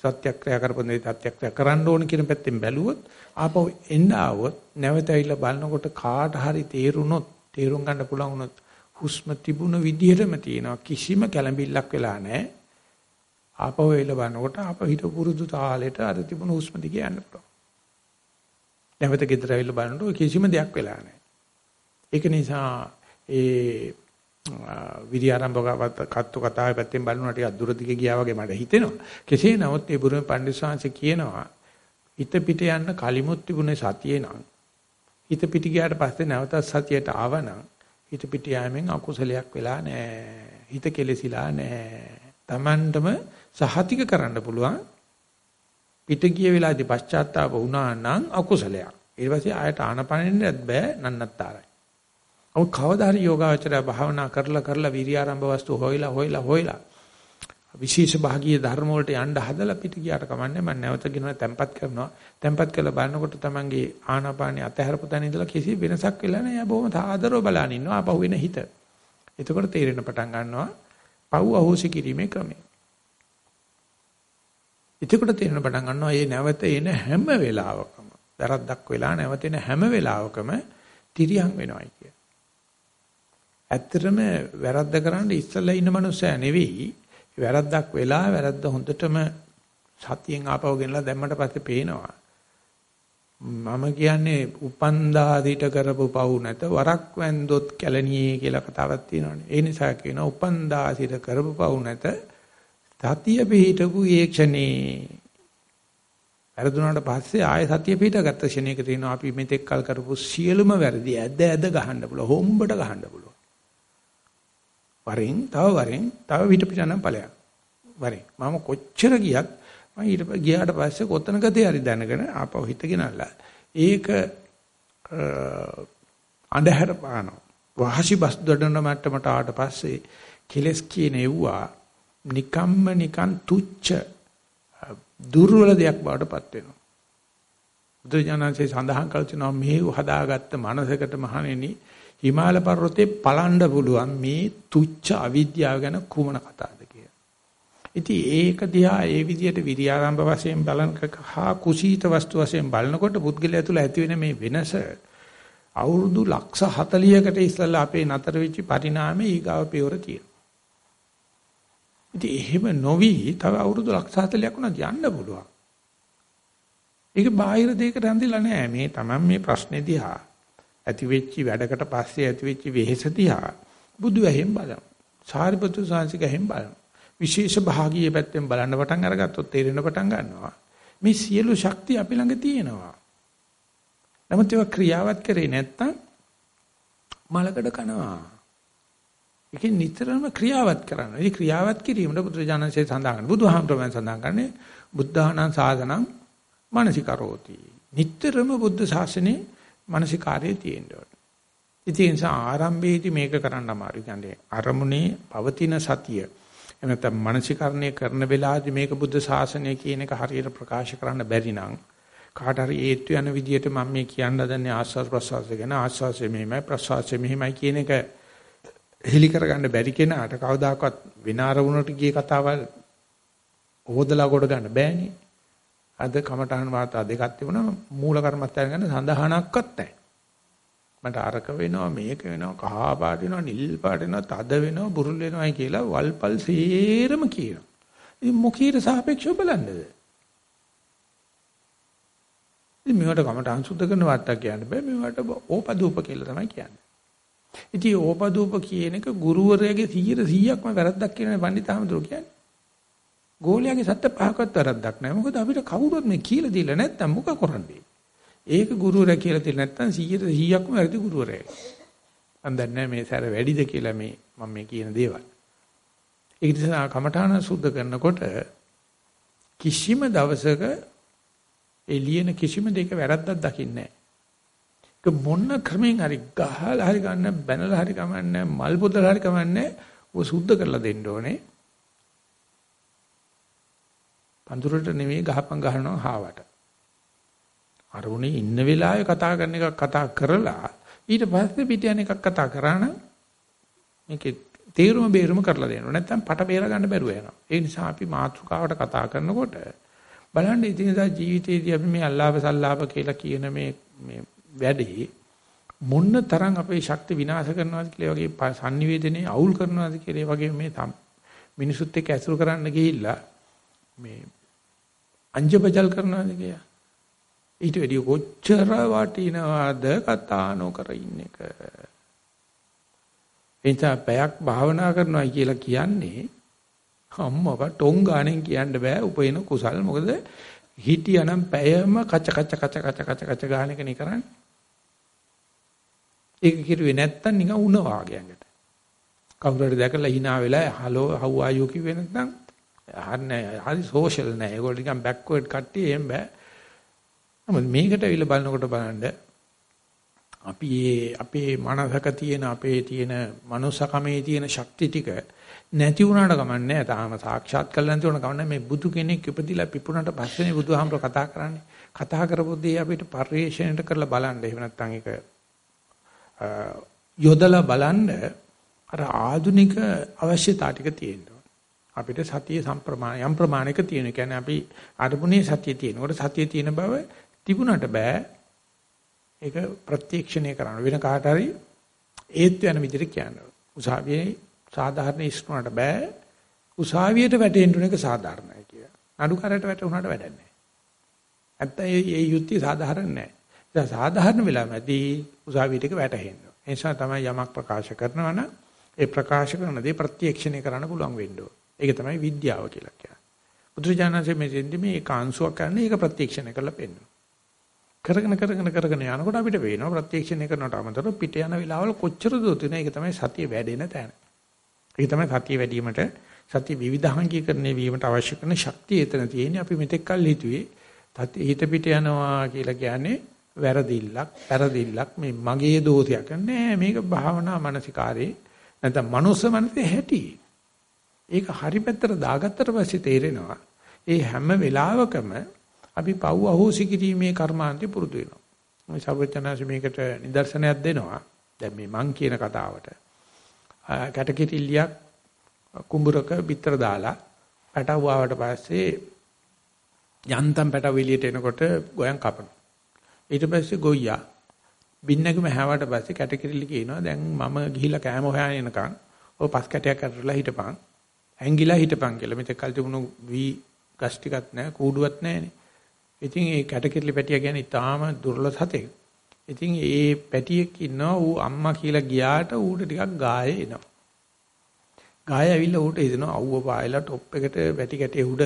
සත්‍යක්‍රියා කරපොනේ සත්‍යක්‍රියා කරන්න ඕනේ කියන පැත්තෙන් බැලුවොත් ආපහු එන්න ආවොත් නැවත ඇවිල්ලා බලනකොට කාට හරි තේරුනොත් තේරුම් ගන්න පුළුවන් වුණොත් හුස්ම තිබුණ විදිහටම තියෙනවා කිසිම කැළඹිල්ලක් වෙලා නැහැ ආපහු එල බලනකොට ආපහු හිත පුරුදු තාලෙට අර තිබුණ හුස්ම දිගේ යන්න පුළුවන්. නැවත ගෙදර ඇවිල්ලා බලනකොට කිසිම දෙයක් වෙලා නැහැ. ඒක නිසා ඒ විරි ආරම්භකවත් කත්තු කතාවේ පැත්තෙන් බලනවා ටිකක් දුර දිගේ ගියා වගේ මට හිතෙනවා. කෙසේ නමුත් ඒ බුරුමේ පඬිස්සංශ කියනවා හිත පිට යන්න කලිමුත් තිබුණේ සතියේ නම් හිත පිට ගියාට පස්සේ නැවතත් සතියට ආවනම් හිත පිට යෑමෙන් අකුසලයක් වෙලා නැහැ. හිත කෙලෙසිලා නැහැ. Tamanටම සහතික කරන්න පුළුවන් පිට ගිය වෙලාවේදී පශ්චාත්තාප වුණා නම් අකුසලයක්. ඊට පස්සේ ආයට ආනපනින්නත් බෑ නන්නත්තරයි. ඔව් කවදා හරි යෝගාවචරය භාවනා කරලා කරලා විරි ආරම්භ වස්තු හොයලා හොයලා හොයලා විශේෂ භාගීය ධර්ම වලට යන්න හදලා පිට ගියාට කමන්නේ මම නැවත ගෙනන තැම්පත් කරනවා තැම්පත් කරලා බලනකොට තමන්ගේ ආනාපානිය අතහැරපු තැන ඉඳලා කිසි වෙනසක් වෙලා නැහැ බොහොම සාදරව බලන ඉන්නවා අපහු වෙන හිත එතකොට තේරෙන පටන් ගන්නවා පව් අහෝසි කිරීමේ ක්‍රමය. එතකොට තේරෙන පටන් ගන්නවා මේ නැවත එන හැම වෙලාවකම වැරද්දක් වෙලා නැවත එන හැම වෙලාවකම තිරියන් වෙනවයි කිය. ඇත්තටම වැරද්ද කරන්න ඉස්සලා ඉන්න මනුස්සයා නෙවෙයි වැරද්දක් වෙලා වැරද්ද හොඳටම සතියෙන් ආපහු ගෙනලා දැම්මට පස්සේ පේනවා මම කියන්නේ උපන්දාදිට කරපු පව් නැත වරක් වැන්දොත් කැලණියේ කියලා කතාවක් තියෙනවානේ. ඒ නිසා කියනවා උපන්දාසිට කරපු පව් නැත සතිය පිහිටපු ඒක්ෂණේ. වැරදුනාට පස්සේ ආය සතිය පිහිටගත්ත ක්ෂණයක තියෙනවා අපි මෙතෙක් කල් කරපු සියලුම වැරදි ඇද ඇද ගහන්න පුළුවන්. හොම්බට ගහන්න පුළුවන්. වරෙන් තව වරෙන් තව පිටපිටනම් ඵලයක්. වරෙන් මම කොච්චර ගියත් මම ඊට ගියාට පස්සේ කොතනකදී හරි දැනගෙන ආපහු හිත ගෙනල්ලා ඒක අඳුර පානවා වහසි බස් දඩන මට්ටමට ආවට පස්සේ කෙලස් කියන එව්වා නිකම්ම නිකන් තුච්ච දුර්වල දෙයක් බවට පත් වෙනවා බුදුජානන්සේ සඳහන් කළ තිනවා මේ හදාගත්ත මනසකට මහණෙනි හිමාල පර්වතේ පලන්න පුළුවන් මේ තුච්ච අවිද්‍යාව ගැන කුමන කතාවද ඉතින් ඒක දිහා ඒ විදිහට විරියාරම්භ වශයෙන් බලන හා කුසීත වස්තු වශයෙන් බලනකොට පුද්ගලයා තුළ ඇති වෙන මේ වෙනස අවුරුදු ලක්ෂ 40කට ඉස්සෙල්ලා අපේ නතර වෙච්ච පරිණාමයේ ඊගාව පියවර තියෙනවා. ඉතින් එහෙම නොවි තව අවුරුදු ලක්ෂ 40ක් උනත් යන්න පුළුවන්. ඒක බාහිර දෙයකට රැඳිලා නැහැ. මේ Taman මේ ප්‍රශ්නේ දිහා ඇති වෙච්ච වැඩකට පස්සේ ඇති වෙච්ච වෙහෙස දිහා බුදු ඇහෙන් බලමු. සාරිපුත්‍ර සාංශික ඇහෙන් බලමු. විශේෂ භාගීය පැත්තෙන් බලන්න පටන් අරගත්තොත් තේරෙන්න පටන් ගන්නවා. මේ සියලු ශක්තිය අපි ළඟ තියෙනවා. නමුත් ඒවා ක්‍රියාවත් කරේ නැත්තම් මලකඩ කනවා. ඒකෙන් නිතරම ක්‍රියාවත් කරන්න. ඒ ක්‍රියාවත් කිරීමට බුදුරජාණන්සේ සඳහන් කරන බුදුහාමුදුරුවෝ සඳහන් කරන්නේ බුද්ධානං සාධනං මානසිකරෝති. නිතරම බුද්ධ ශාසනයේ මානසිකාර්යය තියෙනවා. ඉතින් ආරම්භයේදී මේක කරන්න අමාරුයි. කියන්නේ අරමුණේ පවතින සතිය එහෙම නැත්නම් මානසිකරණය කරන වෙලාවදී මේක බුද්ධ ශාසනය කියන එක හරියට ප්‍රකාශ කරන්න බැරි නම් කාට හරි ඒත්තු යන විදිහට මම මේ කියන්න හදන්නේ ආස්වාද ප්‍රසවාස ගැන ආස්වාසය මෙහිමයි ප්‍රසවාසය මෙහිමයි කියන එක හෙලි කරගන්න බැරි කෙනාට කවදාකවත් වෙන අරමුණට ගිය කතාවල් හොදලා කොට ගන්න බෑනේ. අද කමඨහන් වාර්තා දෙකක් තිබුණා මූල කර්මස්ථාන ගැන සඳහනක්වත් නැහැ. මට අරක වෙනවා මේක වෙනවා කහ පාට වෙනවා නිල් පාට වෙනවා තද වෙනවා බුරුල් වෙනවායි කියලා වල්පල් සේරම කියනවා. ඉතින් මොකීට සාපේක්ෂව බලන්නද? ඉතින් මේවට කමට අංශුද්ධ කරන වාර්තා කියන්න බෑ මේවට ඕපදූප කියලා තමයි කියන්නේ. ඉතින් ඕපදූප කියන එක ගුරුවරයාගේ 100%ක්ම වැරද්දක් කියන පඬිතාමතුරු කියන්නේ. ගෝලයාගේ සත්‍ය පහකවත් වැරද්දක් නැහැ. මොකද අපිට කවුරුත් මේ කියලා දීලා නැත්තම් මොකක් කරන්නේ? ඒක ගුරුවරයා කියලා තියෙන නැත්නම් 100ට 100ක්ම වැඩි ගුරුවරයා. මම දන්නේ මේ සැර වැඩිද කියලා මේ මම මේ කියන දේවල්. ඒක නිසා කමඨාන සුද්ධ කරනකොට කිසිම දවසක ඒ ලියන කිසිම දෙයක වැරද්දක් දකින්නේ නැහැ. මොන ක්‍රමෙන් හරි ගහලා හරි ගන්න බැනලා හරි කමන්නේ මල් පොදලා හරි කමන්නේ ਉਹ සුද්ධ කරලා දෙන්න ඕනේ. පඳුරට නෙවෙයි ගහපන් ගහනවා හාවට. අරුණේ ඉන්න වෙලාවේ කතා කරන එකක් කතා කරලා ඊට පස්සේ පිට යන එකක් කතා කරා නම් මේකේ තේරුම බේරුම කරලා දෙනවා. නැත්නම් පට බේර ගන්න බැරුව යනවා. ඒ නිසා අපි මාතෘකාවට කතා කරනකොට බලන්න ඉතින්දා ජීවිතේදී අපි මේ අල්ලාහ් සල්ලාහ් කියලා කියන මේ මේ වැඩේ මොන්න තරම් අපේ ශක්ති විනාශ කරනවාද කියලා වගේ sannivedanaye අවුල් කරනවාද කියලා වගේ මේ මිනිසුත් එක්ක ඇසුරු කරන්න ගිහිල්ලා මේ අංජබජල් කරනවාද කියලා ඊට වැඩිය කොච්චර වටිනවද කතා නොකර ඉන්න එක. එනිසා පැයක් භාවනා කරනවා කියලා කියන්නේ අම්මව ටොං ගානෙන් කියන්න බෑ උපේන කුසල් මොකද හිටියනම් පැයම කච කච කච කච කච කච ගාන එකනේ කරන්නේ. ඒක කිරුවේ නැත්තම් නිකන් උණ වාගයන්කට. කවුරු හරි දැකලා hina වෙලා හලෝ how are you කිව්වේ නැත්නම් හරිනේ හරි සෝෂල් නෑ. ඒගොල්ලෝ නිකන් බෑක්වර්ඩ් කට්ටිය එහෙම බෑ. නමුත් මේකට ඇවිල්ලා බලනකොට බලන්න අපි අපේ මනසක තියෙන අපේ තියෙන මනුස්සකමේ තියෙන ශක්ති ටික නැති වුණාට කමන්නේ තාම සාක්ෂාත් කරලා නැති වුණා කමන්නේ මේ බුදු කෙනෙක් ඉපදිලා පිපුණාට පස්සේ බුදුහාමර කතා කරන්නේ කතා කරපු දේ අපිට පරිශ්‍රණයට කරලා බලන්න එහෙම නැත්නම් ඒක යොදලා බලන්න අර ආධුනික අවශ්‍යතා ටික තියෙනවා අපිට සතිය සම්ප්‍රමාණ යම් ප්‍රමාණයක තියෙන. කියන්නේ අපි අරමුණේ සතිය තියෙනකොට සතිය තියෙන බව තිබුණට බෑ ඒක ප්‍රත්‍යක්ෂණය කරන්න වෙන කාට හරි ඒත් යන විදිහට කියන්න උසාවියේ සාධාරණ ඉස්තුනට බෑ උසාවියට වැටෙන්න උන එක සාධාරණයි කියලා. නඩුකාරයට වැටුණාට වැඩක් නැහැ. නැත්තම් මේ යුක්තිය සාධාරණ නැහැ. ඒ සාධාරණ වෙලාවදී උසාවියට එක වැටෙන්න. ඒ නිසා තමයි යමක් ප්‍රකාශ කරනවා නම් ඒ ප්‍රකාශ කරන දේ ප්‍රත්‍යක්ෂණය කරන්න පුළුවන් වෙන්න ඕන. ඒක තමයි විද්‍යාව කියලා කියන්නේ. බුදුරජාණන්සේ මේ මේ කාංශුවක් කරන්නේ ඒක ප්‍රත්‍යක්ෂණය කරලා පෙන්නනවා. කරගෙන කරගෙන කරගෙන යනකොට අපිට පේනවා ප්‍රත්‍යක්ෂණය කරනට අමතරව පිට යන වෙලාවල කොච්චර දෝ තියෙන ඒක තමයි සතිය වැඩෙන තැන. ඒක තමයි සතිය වැඩිවීමට සතිය විවිධාංගීකරණය වීමට අවශ්‍ය කරන ශක්තිය එතන තියෙන්නේ. අපි මෙතෙක් කල් හිතුවේ හිත පිට යනවා කියලා කියන්නේ වැරදිල්ලක්, වැරදිල්ලක් මේ මගේ දෝෂයක් නෑ මේක භාවනා මානසිකාරේ නැත්නම් මනුස්ස මනසේ හැටි. ඒක හරි පැත්තට දාගත්තට පස්සේ තේරෙනවා ඒ හැම වෙලාවකම අපි පව් අහෝසි කිරීමේ කර්මාන්තය පුරුදු වෙනවා. මේ සර්වඥාන්සේ මේකට නිදර්ශනයක් දෙනවා. දැන් මේ මං කියන කතාවට. කැටකිරිල්ලියක් කුඹරක පිටර දාලා පැටවුවාට පස්සේ යන්තම් පැටව එළියට එනකොට ගෝයන් කපනවා. ඊට පස්සේ ගොයියා බින්නකම හැවට පස්සේ කැටකිරිල්ල කියනවා දැන් මම ගිහිලා කෑම හොයාගෙන එනකන් ඔය පස් කැටයක් අරලා හිටපන්. ඇංගිලා හිටපන් කියලා. මෙතෙක් කල් තිබුණු වී ගස් ටිකක් නැහැ, කූඩුවක් නැහැනේ. ඉතින් ඒ කැටකිරලි පැටිය කියන්නේ ඊටාම දුර්ලභ සතෙක්. ඉතින් ඒ පැටියෙක් ඉන්නවා ඌ අම්මා කියලා ගියාට ඌට ටිකක් ගාය එනවා. ගාය ඇවිල්ලා ඌට හිතෙනවා අවුව පායලා টොප් එකට වැටි කැටේ උඩ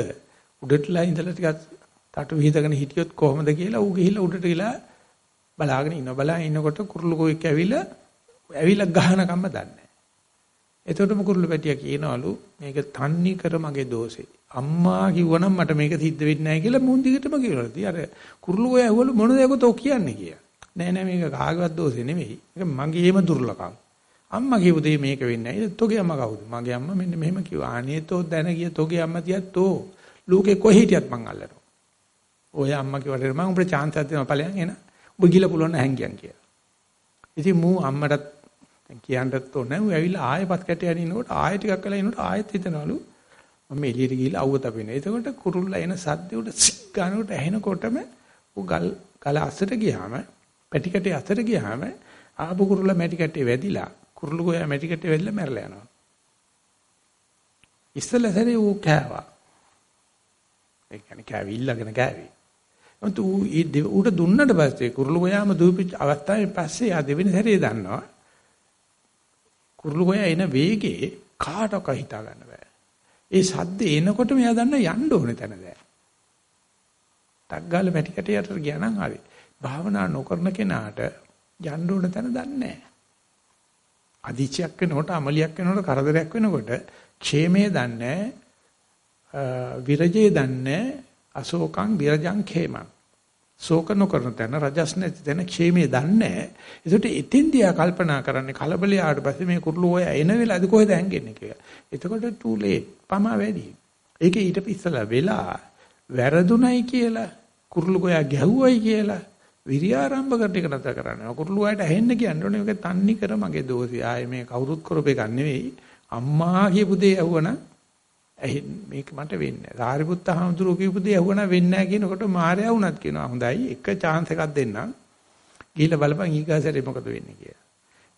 උඩටලා ඉඳලා ටිකක් තටු විහිදගෙන හිටියොත් කොහොමද කියලා ඌ ගිහිල්ලා උඩට ගිහලා බලාගෙන ඉන්නවා. බලාගෙන ඉන්නකොට කුරුළු කොෙක් ඇවිල්ලා ඇවිල්ලා ගහන කම්ම දන්නේ. එතකොටම කුරුළු පැටියා කියනවලු මේක තන්නේ කර මගේ දෝෂේ. අම්මා කිව්වනම් මට මේක සිද්ධ වෙන්නේ නැහැ කියලා මුන් දිගටම කියනවා. ඉතින් අර කුරුළු ඔය ඇහුවලු මොන දේකද ඔක් කියන්නේ කියලා. නෑ නෑ මේක කාගේවත් දෝෂේ නෙමෙයි. මේක මගේම දුර්ලභකම්. අම්මා කියපු දේ මේක වෙන්නේ නැහැ. තෝගේ අම්මා කවුද? මගේ අම්මා මෙන්න මෙහෙම කිව්වා. අනේ තෝ දැන ගිය තෝගේ අම්මා තියත් තෝ ලෝකේ කොහේ හිටියත් මං අල්ලනවා. ඔය අම්මා කිව්වට මම උඹට chance එකක් දෙනවා ඵලයන් එන. ඔබ ගිල පුළුවන් හැංගියන් කියලා. ඉතින් මූ අම්මටත් කියන්නත් ඕනේ. ඌ ඇවිල්ලා ආයෙපත් කැට යනිනකොට ආයෙ ටිකක් කළා ඉනකොට ආයෙත් හිතනවලු මම එළියට ගිහිල්ලා අවුව තපිනවා. එතකොට කුරුල්ලා එන සද්දේ උඩ සික් ගන්නකොට ඇහෙනකොටම ඌ ගල් ගල අස්සට ගියාම පැටි කැටේ අස්සට ගියාම ආපු කුරුල්ලා මැටි කැටේ වැදිලා කුරුළු ගෝයා මැටි කැටේ වැදිලා මැරලා යනවා. ඉස්සෙල්ලා සැරේ ඌ කෑවා. ඒ කියන්නේ කෑවිල්ලගෙන කෑවි. මොකද ඌ ඌට දුන්නට පස්සේ කුරුළු ගෝයාම දූපිච්ච අවස්ථාවේ පස්සේ ආ දෙවෙනි සැරේ දන්නවා. කුරුළු ගෝයා එන වේගේ කාටවත් හිතා ගන්න බෑ. ඒ සද්ද එනකොට මෙයා දන්න යන්න ඕනේ තැන දැන්. ටග්ගාල පැටි කැටියට ගියා නම් හරි. භාවනා නොකරන කෙනාට යන්න ඕන තැන දන්නේ නැහැ. අදිචයක් වෙනකොට අමලියක් වෙනකොට කරදරයක් වෙනකොට ക്ഷേමයේ දන්නේ විරජේ දන්නේ අශෝකං විරජං ඛේමං ශෝක නොකරන තැන රජස් නැති තැන ക്ഷേමයේ දන්නේ ඒකට එතෙන්දී ආ කල්පනා කරන්නේ කලබලය ආවට පස්සේ මේ කුරුළු ඔය එන වෙලාවද කොහෙද හැංගෙන්නේ කියලා. එතකොට too late පමා වැඩි. ඒක ඊට පිස්සලා වෙලා වැරදුණයි කියලා කුරුළු ගෝයා ගැහුවයි කියලා විරියාරම්භ කරන එක නැතර කරන්නේ. කුරුළු වලට ඇහෙන්න කියන්නේ මේක තන්නේ කර මගේ දෝෂය. ආයේ මේ කවුරුත් කරපේ ගන්න නෙවෙයි. අම්මා කියපු දේ ඇහුවනම් මේක මට වෙන්නේ නැහැ. සාරිපුත්ත හාමුදුරුවෝ කියපු දේ ඇහුවනම් වෙන්නේ නැහැ කියනකොට මාර්යා වුණත් කියනවා හොඳයි එක chance එකක් දෙන්නම්. ගිහිල්ලා බලපන් ඊගාසරේ මොකද වෙන්නේ කියලා.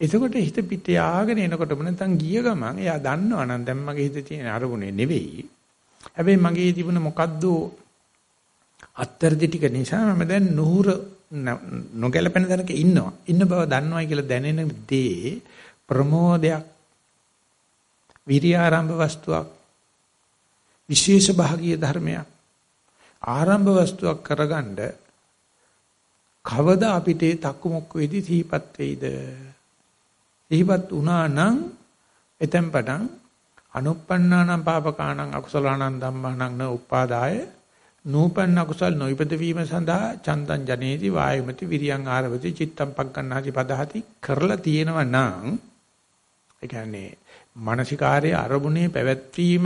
එතකොට හිත පිට යාගෙන එනකොටම නැත්නම් ගිය ගමන් එයා දන්නවා නම් දැන් මගේ හිතේ තියෙන අරමුණේ නෙවෙයි. හැබැයි මගේ තිබුණ මොකද්ද අත්තරදි ටික නිසා මම දැන් නුහුර නොගැලපෙන තැනක ඉන්නවා. ඉන්න බව දන්නවයි කියලා දැනෙන දේ ප්‍රමෝදයක් විරියාරම්භ වස්තුවක් විශේෂ භාගීය ධර්මයක්. ආරම්භ වස්තුවක් කරගන්න කවදා අපිට තක්කු මොක්ක වෙදි සිහිපත් වෙයිද? සිහිපත් වුණා නම් එතෙන් පටන් අනුප්පන්නානම් පාපකානම් අකුසලානම් ධම්මානම් න උපාදාය නූපන්න අකුසල් නොයිපද වීම සඳහා චන්දං ජනේති වායමති විරියං ආරවති චිත්තම් පග්ගණ්ණාති පදහති කරලා තියෙනවා නම් ඒ කියන්නේ මානසිකාර්ය අරමුණේ පැවැත්වීම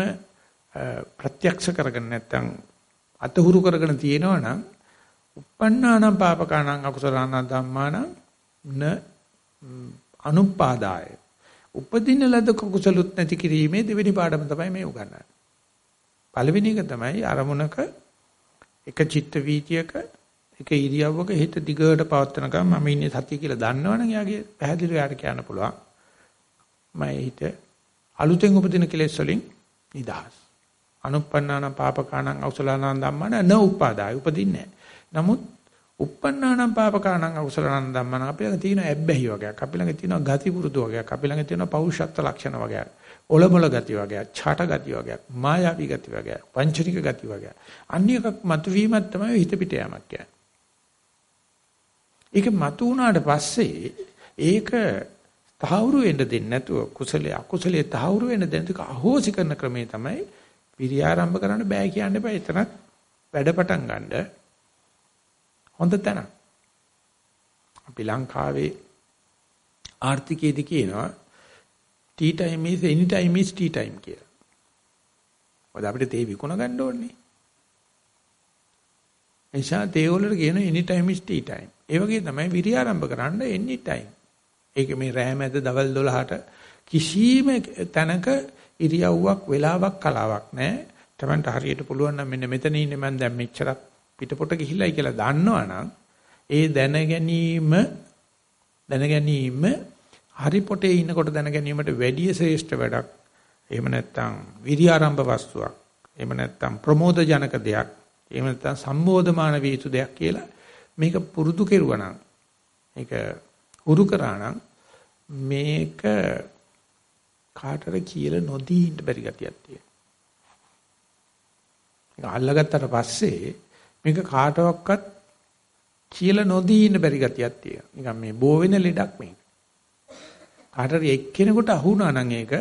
ප්‍රත්‍යක්ෂ කරගෙන නැත්නම් අතහුරු කරගෙන තියෙනවා නම් uppannānaṁ pāpakānaṁ akusalaṇaṁ dhammānaṁ න අනුපාදාය උපදින ලද කුසලුත් නැති කිරීමේ දෙවෙනි පාඩම තමයි මේ උගන්වන්නේ. පළවෙනි එක තමයි අරමුණක එක චිත්ත වීතියක එක ඉරියව්වක හිත දිගට පවත්වනකම් මම ඉන්නේ සතිය කියලා දන්නවනම් එයාගේ පැහැදිලිව යාට කියන්න පුළුවන්. මම හිත අලුතෙන් උපදින කෙලෙස් වලින් නිදහස්. අනුප්පන්නානම් පාපකානම් අකුසලානම් ධම්මන න උපාදාය උපදින්නේ නමුත් උප්පන්නානම් පාපකානම් අකුසලානම් ධම්මන අපි ළඟ තියෙන ඇබ්බැහි වගේක් අපි ළඟ තියෙන ගති පුරුදු වගේක් අපි ළඟ තියෙන පෞරුෂත්ව ලක්ෂණ වගේක් ඔලොමල ගති වගේක් ඡාට ගති වගේක් මායාවී ගති වගේක් පංචනික ගති වගේක්. අන්‍ය එකක් මතුවීමක් තමයි හිත පිට යamak කියන්නේ. ඒක මතු වුණාට පස්සේ ඒක තහවුරු වෙන්න දෙන්නේ නැතුව කුසලයේ අකුසලයේ තහවුරු වෙන්න දෙන්න දෙක අහෝසි කරන ක්‍රමේ තමයි පිරිය ආරම්භ කරන්න බෑ කියන්න එපා. එතනත් වැඩ පටන් ගන්න හොඳ තැන. අපි ලංකාවේ ආර්ථිකයේදී කියනවා tea time is any time is tea time කියලා. මොකද අපිට තේ විකුණ ගන්න ඕනේ. එනිසා තේ වලට කියන any time is tea time. ඒ වගේ තමයි විරිය ආරම්භ කරන්න any time. ඒක මේ රෑ මැද දවල් 12ට කිසිම තැනක ඉරියව්වක් වෙලාවක් කලාවක් නැහැ. Tamanට හරියට පුළුවන් නම් මෙන්න මෙතන ඉන්නේ මම දැන් මෙච්චරක් පිටපොට ගිහිල්ලායි කියලා දන්නවනම් ඒ දැන ගැනීම දැන ගැනීම හරි පොටේ ඉන්නකොට දැන ගැනීමට වැඩිය ශ්‍රේෂ්ඨ වැඩක්. එහෙම නැත්නම් විරියාරම්භ වස්තුවක්. එහෙම නැත්නම් ප්‍රමෝද ජනක දෙයක්. එහෙම නැත්නම් සම්මෝධමාන වේතු දෙයක් කියලා මේක පුරුදු කෙරුවා නම් මේක උරු කරා නම් මේක කාටද කියලා නොදී ඉන්න බැරි ගතියක් තියෙනවා. ඒක අල්ලගත්තට පස්සේ මේක කාටවත් කියලා නොදී ඉන්න බැරි ගතියක් තියෙනවා. නිකන් මේ බෝ වෙන ලෙඩක් මේක. කාටද එක්කෙනෙකුට අහුණා නම් ඒක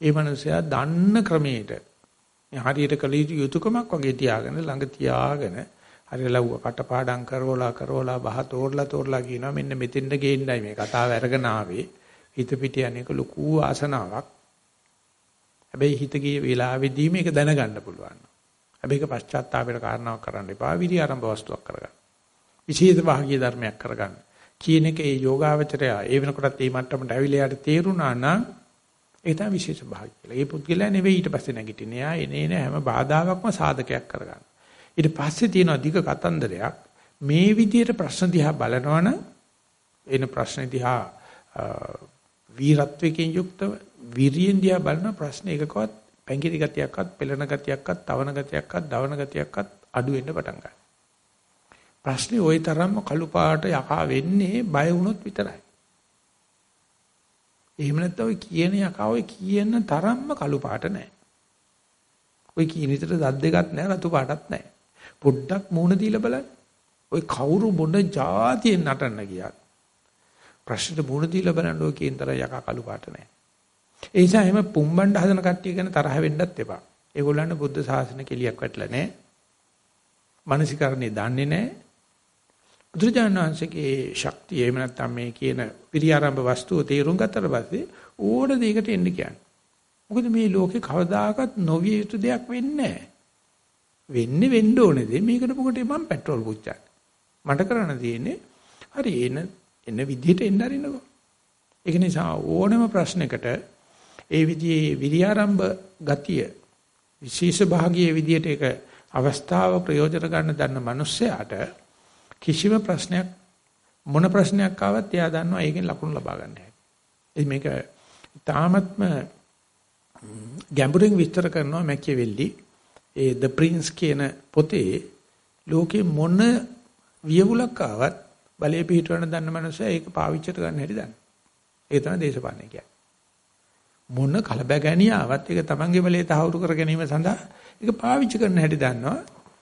ඒ මනුස්සයා දන්න ක්‍රමයට හරියට කළ යුතු යුතුයකමක් වගේ තියාගෙන ළඟ තියාගෙන හරි ලව්ව කටපාඩම් කරවලා කරවලා බහ තෝරලා තෝරලා කියනවා මෙන්න මෙතෙන්ද ගේන්නයි මේ කතාව අරගෙන ආවේ හිත පිට යන්නේක ලොකු ආසනාවක්. හැබැයි හිත ගිය වෙලාවෙදී මේක දැනගන්න පුළුවන්. හැබැයි ඒක පශ්චාත්තාපයට කාරණාවක් කරන්න එපා. විරි ආරම්භ වස්තුවක් කරගන්න. විශේෂ භාගීය ධර්මයක් කරගන්න. කියන එක ඒ යෝගාවචරය ඒ වෙනකොටත් මේ මට්ටමට ඇවිල්ලා යාට තේරුණා නම් ඒ තමයි විශේෂ භාගය කියලා. ඒ පුද්ගලයා නෙවෙයි ඊට පස්සේ නැගිටින්නේ. එයා එනේ නේ හැම බාධාවක්ම සාධකයක් කරගන්න. ඊට පස්සේ තියෙන අධික කතන්දරයක් මේ විදිහට ප්‍රශ්න දිහා බලනවනම් එන ප්‍රශ්න දිහා වීරත්වයෙන් යුක්තව විරියෙන් දිහා බලන ප්‍රශ්නේ එකකවත් පැංගිරි ගතියක්වත් පෙළන ගතියක්වත් තවන ගතියක්වත් දවන ගතියක්වත් අඩු වෙන්න පටන් ගන්නවා. ප්‍රශ්නේ ওই තරම්ම කළු පාට යකා වෙන්නේ බය වුණොත් විතරයි. එහෙම නැත්නම් ඔය කියන යකා ඔය කියන තරම්ම කළු පාට නෑ. ඔය කියන විතර දත් දෙකක් නෑ රතු පාටක් නෑ. පොඩ්ඩක් මූණ දීලා බලන්න. ඔය කවුරු මොන જાතියෙන් නටන්න ගියාද? ප්‍රශ්නෙට මුහුණ දීලා බලන්න ඔය කියන තරම් යකා කළු පාට නැහැ. ඒ නිසා එහෙම පුම්බණ්ඩ හදන කට්ටිය ගැන තරහ වෙන්නත් එපා. ඒගොල්ලන්ට බුද්ධ ශාසන කෙලියක් වැටලා නැහැ. මානසිකරණේ දන්නේ නැහැ. බුදුජානනාංශගේ ශක්තිය එහෙම නැත්නම් මේ කියන පිරියාරම්භ වස්තුව තේරුම් ගත්තට පස්සේ ඕන දෙයකට එන්න කියන්නේ. මොකද මේ ලෝකේ කවදාකවත් නොවිය යුතු දෙයක් වෙන්නේ නැහැ. වෙන්නේ වෙන්න ඕනේ දේ මේකට මොකටද මම පෙට්‍රල් පුච්චන්නේ. මට කරන්න තියෙන්නේ හරි එන එන විදිහට එන්න අරින්නකෝ. ඒක නිසා ඕනම ප්‍රශ්නයකට ඒ විදිහේ විරියාරම්භ ගතිය විශේෂ භාගීය විදිහට ඒක අවස්ථාව ප්‍රයෝජන ගන්න දන්න මිනිස්සයාට කිසිම ප්‍රශ්නයක් මොන ප්‍රශ්නයක් ආවත් එයා දන්නවා ඒකෙන් ලකුණු ලබා ගන්න හැටි. මේක තාමත්ම ගැඹුරින් විස්තර කරනවා මැකියවෙල්ලි ඒ The Prince කියන පොතේ ලෝකේ මොන වියවුලක් ආවත් බලය පිහිටවන්න දන්න මනුස්සයා ඒක පාවිච්චිට ගන්න හැටි දන්න. ඒක තමයි දේශපාලනය කියන්නේ. මොන කලබගැනියාවත් ඒක තමන්ගේ බලය තහවුරු කර ගැනීම සඳහා ඒක පාවිච්චි කරන්න හැටි දන්නවා.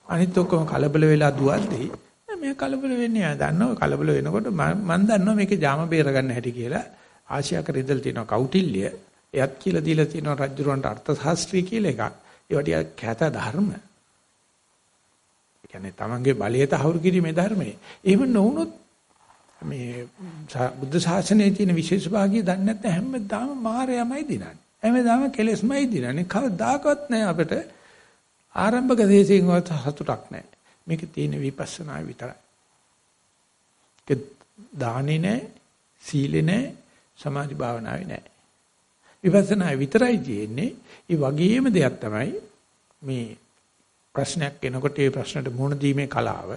අනිත් ඔක්කොම කලබල වෙලා දුවද්දී මේ කලබල වෙන්නේ ආ දන්නවා? කලබල වෙනකොට මම දන්නවා මේකේ ජාම බේර ගන්න හැටි කියලා. ආශියා කර ඉදල් තියෙනවා කෞටිල්‍ය. එයත් කියලා දීලා තියෙනවා රජුරවන්ට අර්ථ ශාස්ත්‍රී කියලා එකක්. ඒවට කැත ධර්ම. ඒ කියන්නේ තමන්ගේ බලය තහවුරු කිරීමේ ධර්මයේ. එහෙම නොවුනොත් මේ බුද්ධ ශාසනයේ තියෙන විශේෂ භාගිය දන්නේ නැත්නම් හැමදාම මායයමයි දිනන්නේ. හැමදාම කෙලෙස්මයි දිනන්නේ. කවදාකවත් නැහැ අපිට ආරම්භක දේශයෙන් හතුටක් නැහැ. මේක තියෙන විපස්සනා විතරයි. ඒක දානේ නැහැ, සීලේ නැහැ, සමාධි භාවනාවේ නැහැ. විපස්සනා විතරයි තියෙන්නේ. ඒ වගේම දෙයක් තමයි මේ ප්‍රශ්නයක් එනකොට ඒ ප්‍රශ්නට මුහුණ දීමේ කලාව.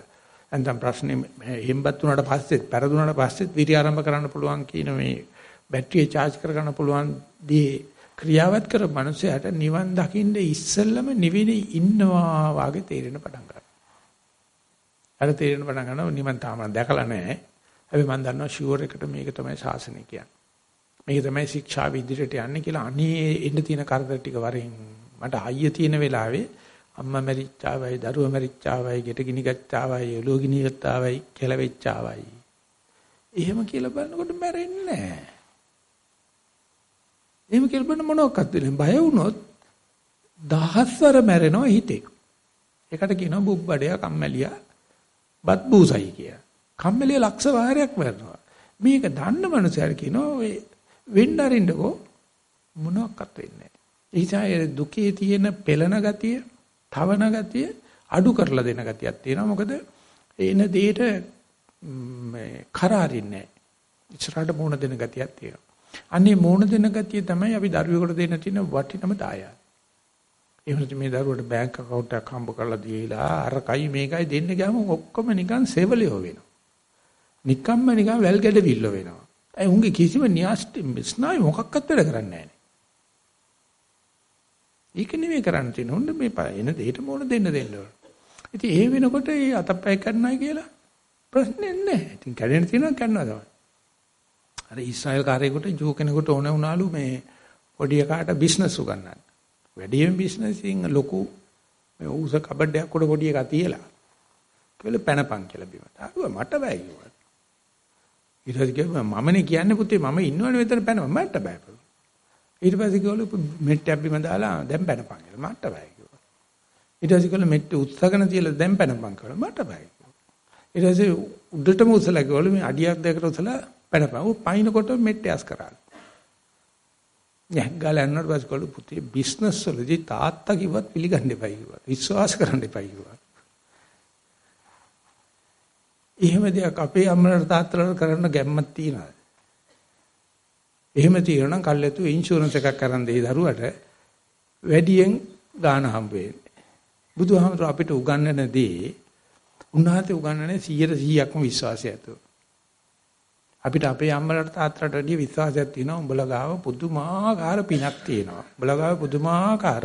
නැත්නම් ප්‍රශ්නේ හෙම්බත් වුණාට පස්සෙත් පෙරදුනාට පස්සෙත් විරි ආරම්භ කරන්න පුළුවන් කියන මේ බැටරිය charge කරගන්න පුළුවන් දී ක්‍රියාවත් කර මනුස්සයාට නිවන් දකින්න ඉස්සෙල්ලම නිවිලි ඉන්නවා වාගේ තේරෙන පටන් ගන්නවා. අර තේරෙන පටන් ගන්නවා නිවන් තාම දැකලා නැහැ. හැබැයි මම දන්නවා ෂුවර් එකට මේක තමයි ශාසනය කියන්නේ. මේක තමයි ශික්ෂා විදිහට යන්නේ කියලා අනේ එන්න තියෙන කරදර ටික වරෙන් මට අයිය තියෙන වෙලාවේ අම්මා මැරිච්චාවයි දරුවා මැරිච්චාවයි ගෙට ගිනි ගච්ඡාවයි ඔලුව ගිනි ගත්තාවයි කෙලවෙච්චාවයි එහෙම කියලා බලනකොට මැරෙන්නේ නැහැ. එහෙම කියලා බලන මොනක්වත් වෙන්නේ බය වුණොත් දහස්වර මැරෙනවා හිතේ. ඒකට කියනවා බුබ්බඩයා කම්මැලියා බත් බූසයි කිය. කම්මැලිය ලක්ෂ වාරයක් මැරෙනවා. මේක දන්න මනුස්සයර කියනවා ඔය වෙන්න අරින්නකෝ. මොනක්වත් වෙන්නේ නැහැ. ඒ දුකේ තියෙන පෙළන ගතිය තවන ගතිය අඩු කරලා දෙන ගතියක් තියෙනවා. මොකද එන දෙයට මේ කරාරින්නේ නැහැ. ඉස්සරහට මුණ දෙන ගතියක් තියෙනවා. අනේ මුණ දෙන ගතිය තමයි අපි දරුවෙකුට දෙන්න තියෙන වටිනම දායාද. එහෙනම් මේ දරුවට බැංක් account එකක් හම්බ කරලා දීලා අරකයි මේකයි දෙන්න ගියාම ඔක්කොම නිකන් සෙවලියෝ වෙනවා. නිකම්ම නිකන් වැල් ගැඩවිල්ල වෙනවා. ඒ උන්ගේ කිසිම න්‍යාස්ටි ස්නායු මොකක්වත් වැඩ කරන්නේ නැහැ. ඒක නෙමෙයි කරන්න තියෙන්නේ. හොන්න මේ එන දෙයට මොන දෙන්න දෙන්න ඕන. ඉතින් ඒ වෙනකොට ඒ අතපය කරනයි කියලා ප්‍රශ්නේ නැහැ. ඉතින් කැඩෙන තියෙනවා කරනවා තමයි. අර ඊශ්‍රායල් කාර්යයකට ජෝ කෙනෙකුට ඕන වුණාලු මේ පොඩි එකාට බිස්නස් උගන්නන්න. වැඩිම බිස්නස් එකෙන් ලොකු මේ උස කබඩයක් උඩ පොඩි එකක් තියලා. කියලා පැනපන් කියලා බිමට. ආව මට බෑ කිව්වා. ඊට පස්සේ කිව්වා මමනේ කියන්නේ පුතේ මම ඉන්නවනේ මෙතන පැනව මට බෑ. ඊට පස්සේ කිව්වලු මෙට්ටයක් බිම දාලා දැන් පැනපන් කියලා මට බෑ කිව්වා. ඊට පස්සේ කිව්වලු මෙට්ට උත්සාහගෙන තියලා දැන් පැනපන් කියලා මට බෑ කිව්වා. ඊට පස්සේ උඩටම උසලා කිව්වලු මේ අඩියක් දෙකට උසලා පැනපන්. ඌ පයින්කොට මෙට්ට ඇස් කරා. යහගල යනකොට පස්සේ කිව්වලු පුතේ බිස්නස් වලදී තාත්තා කිව්වත් පිළිගන්න එපා කිව්වා. විශ්වාස කරන්න එපා කිව්වා. එහෙම දෙයක් අපේ අම්මලාට තාත්තලාට කරන්න ගැම්මක් තියනවාද? එහෙම තියෙනවා නම් කල්ැතු ඉන්ෂුරන්ස් එකක් කරන් දෙයි දරුවට වැඩියෙන් ගාණ හම්බ වෙන්නේ. බුදුහාමර අපිට උගන්වන දේ උන්වහන්සේ උගන්වන්නේ 100%ක්ම විශ්වාසය ඇතුව. අපිට අපේ අම්මලාට තාත්තලාට වැඩිය විශ්වාසයක් තියෙනවා උඹලා ගාව පුදුමාකාර පිනක් තියෙනවා. උඹලා ගාව පුදුමාකාර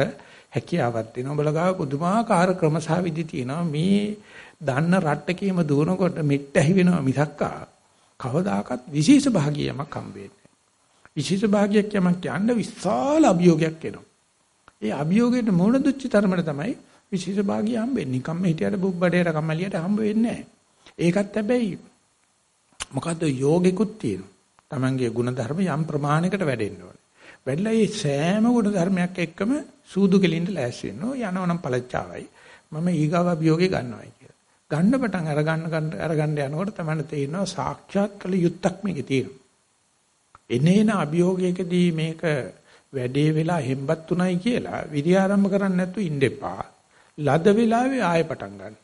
හැකියාවක් තියෙනවා. උඹලා ගාව පුදුමාකාර ක්‍රමසහ විදි තියෙනවා. මේ දන්න රට්ටකේම දුවනකොට මෙට්ට ඇහි වෙනවා මිසක්කා කවදාකවත් විශේෂ භාගියමක් හම්බෙන්නේ විශේෂ භාගයක් යමක් යන්න විශාල අභියෝගයක් එනවා. ඒ අභියෝගයට මුහුණ දුච්ච තරමට තමයි විශේෂ භාගිය හම්බෙන්නේ. නිකම්ම හිටියට බුබ්බඩේට කම්මලියට හම්බ වෙන්නේ ඒකත් හැබැයි මොකද්ද යෝගෙකුත් තියෙනවා. Tamange ಗುಣධර්ම යම් ප්‍රමාණයකට වැඩෙන්න ඕනේ. වැඩිලා මේ සෑම ಗುಣධර්මයක් එක්කම සූදු කෙලින්න ලෑස්ති වෙනවා. යනවනම් පළච්චාවයි. මම ඊගාව අභියෝගේ ගන්නවායි කියලා. ගන්න පටන් අර ගන්න අර ගන්න යනකොට තමයි තේරෙනවා සාක්ෂාත් කළ යුත්තක් මේකේ තියෙනවා. එනේන අභියෝගයකදී මේක වැඩේ වෙලා හෙම්බත් උනායි කියලා විරි ආරම්භ කරන්න නැතු ඉන්න එපා. ලද වෙලාවේ ආයෙ පටන් ගන්න.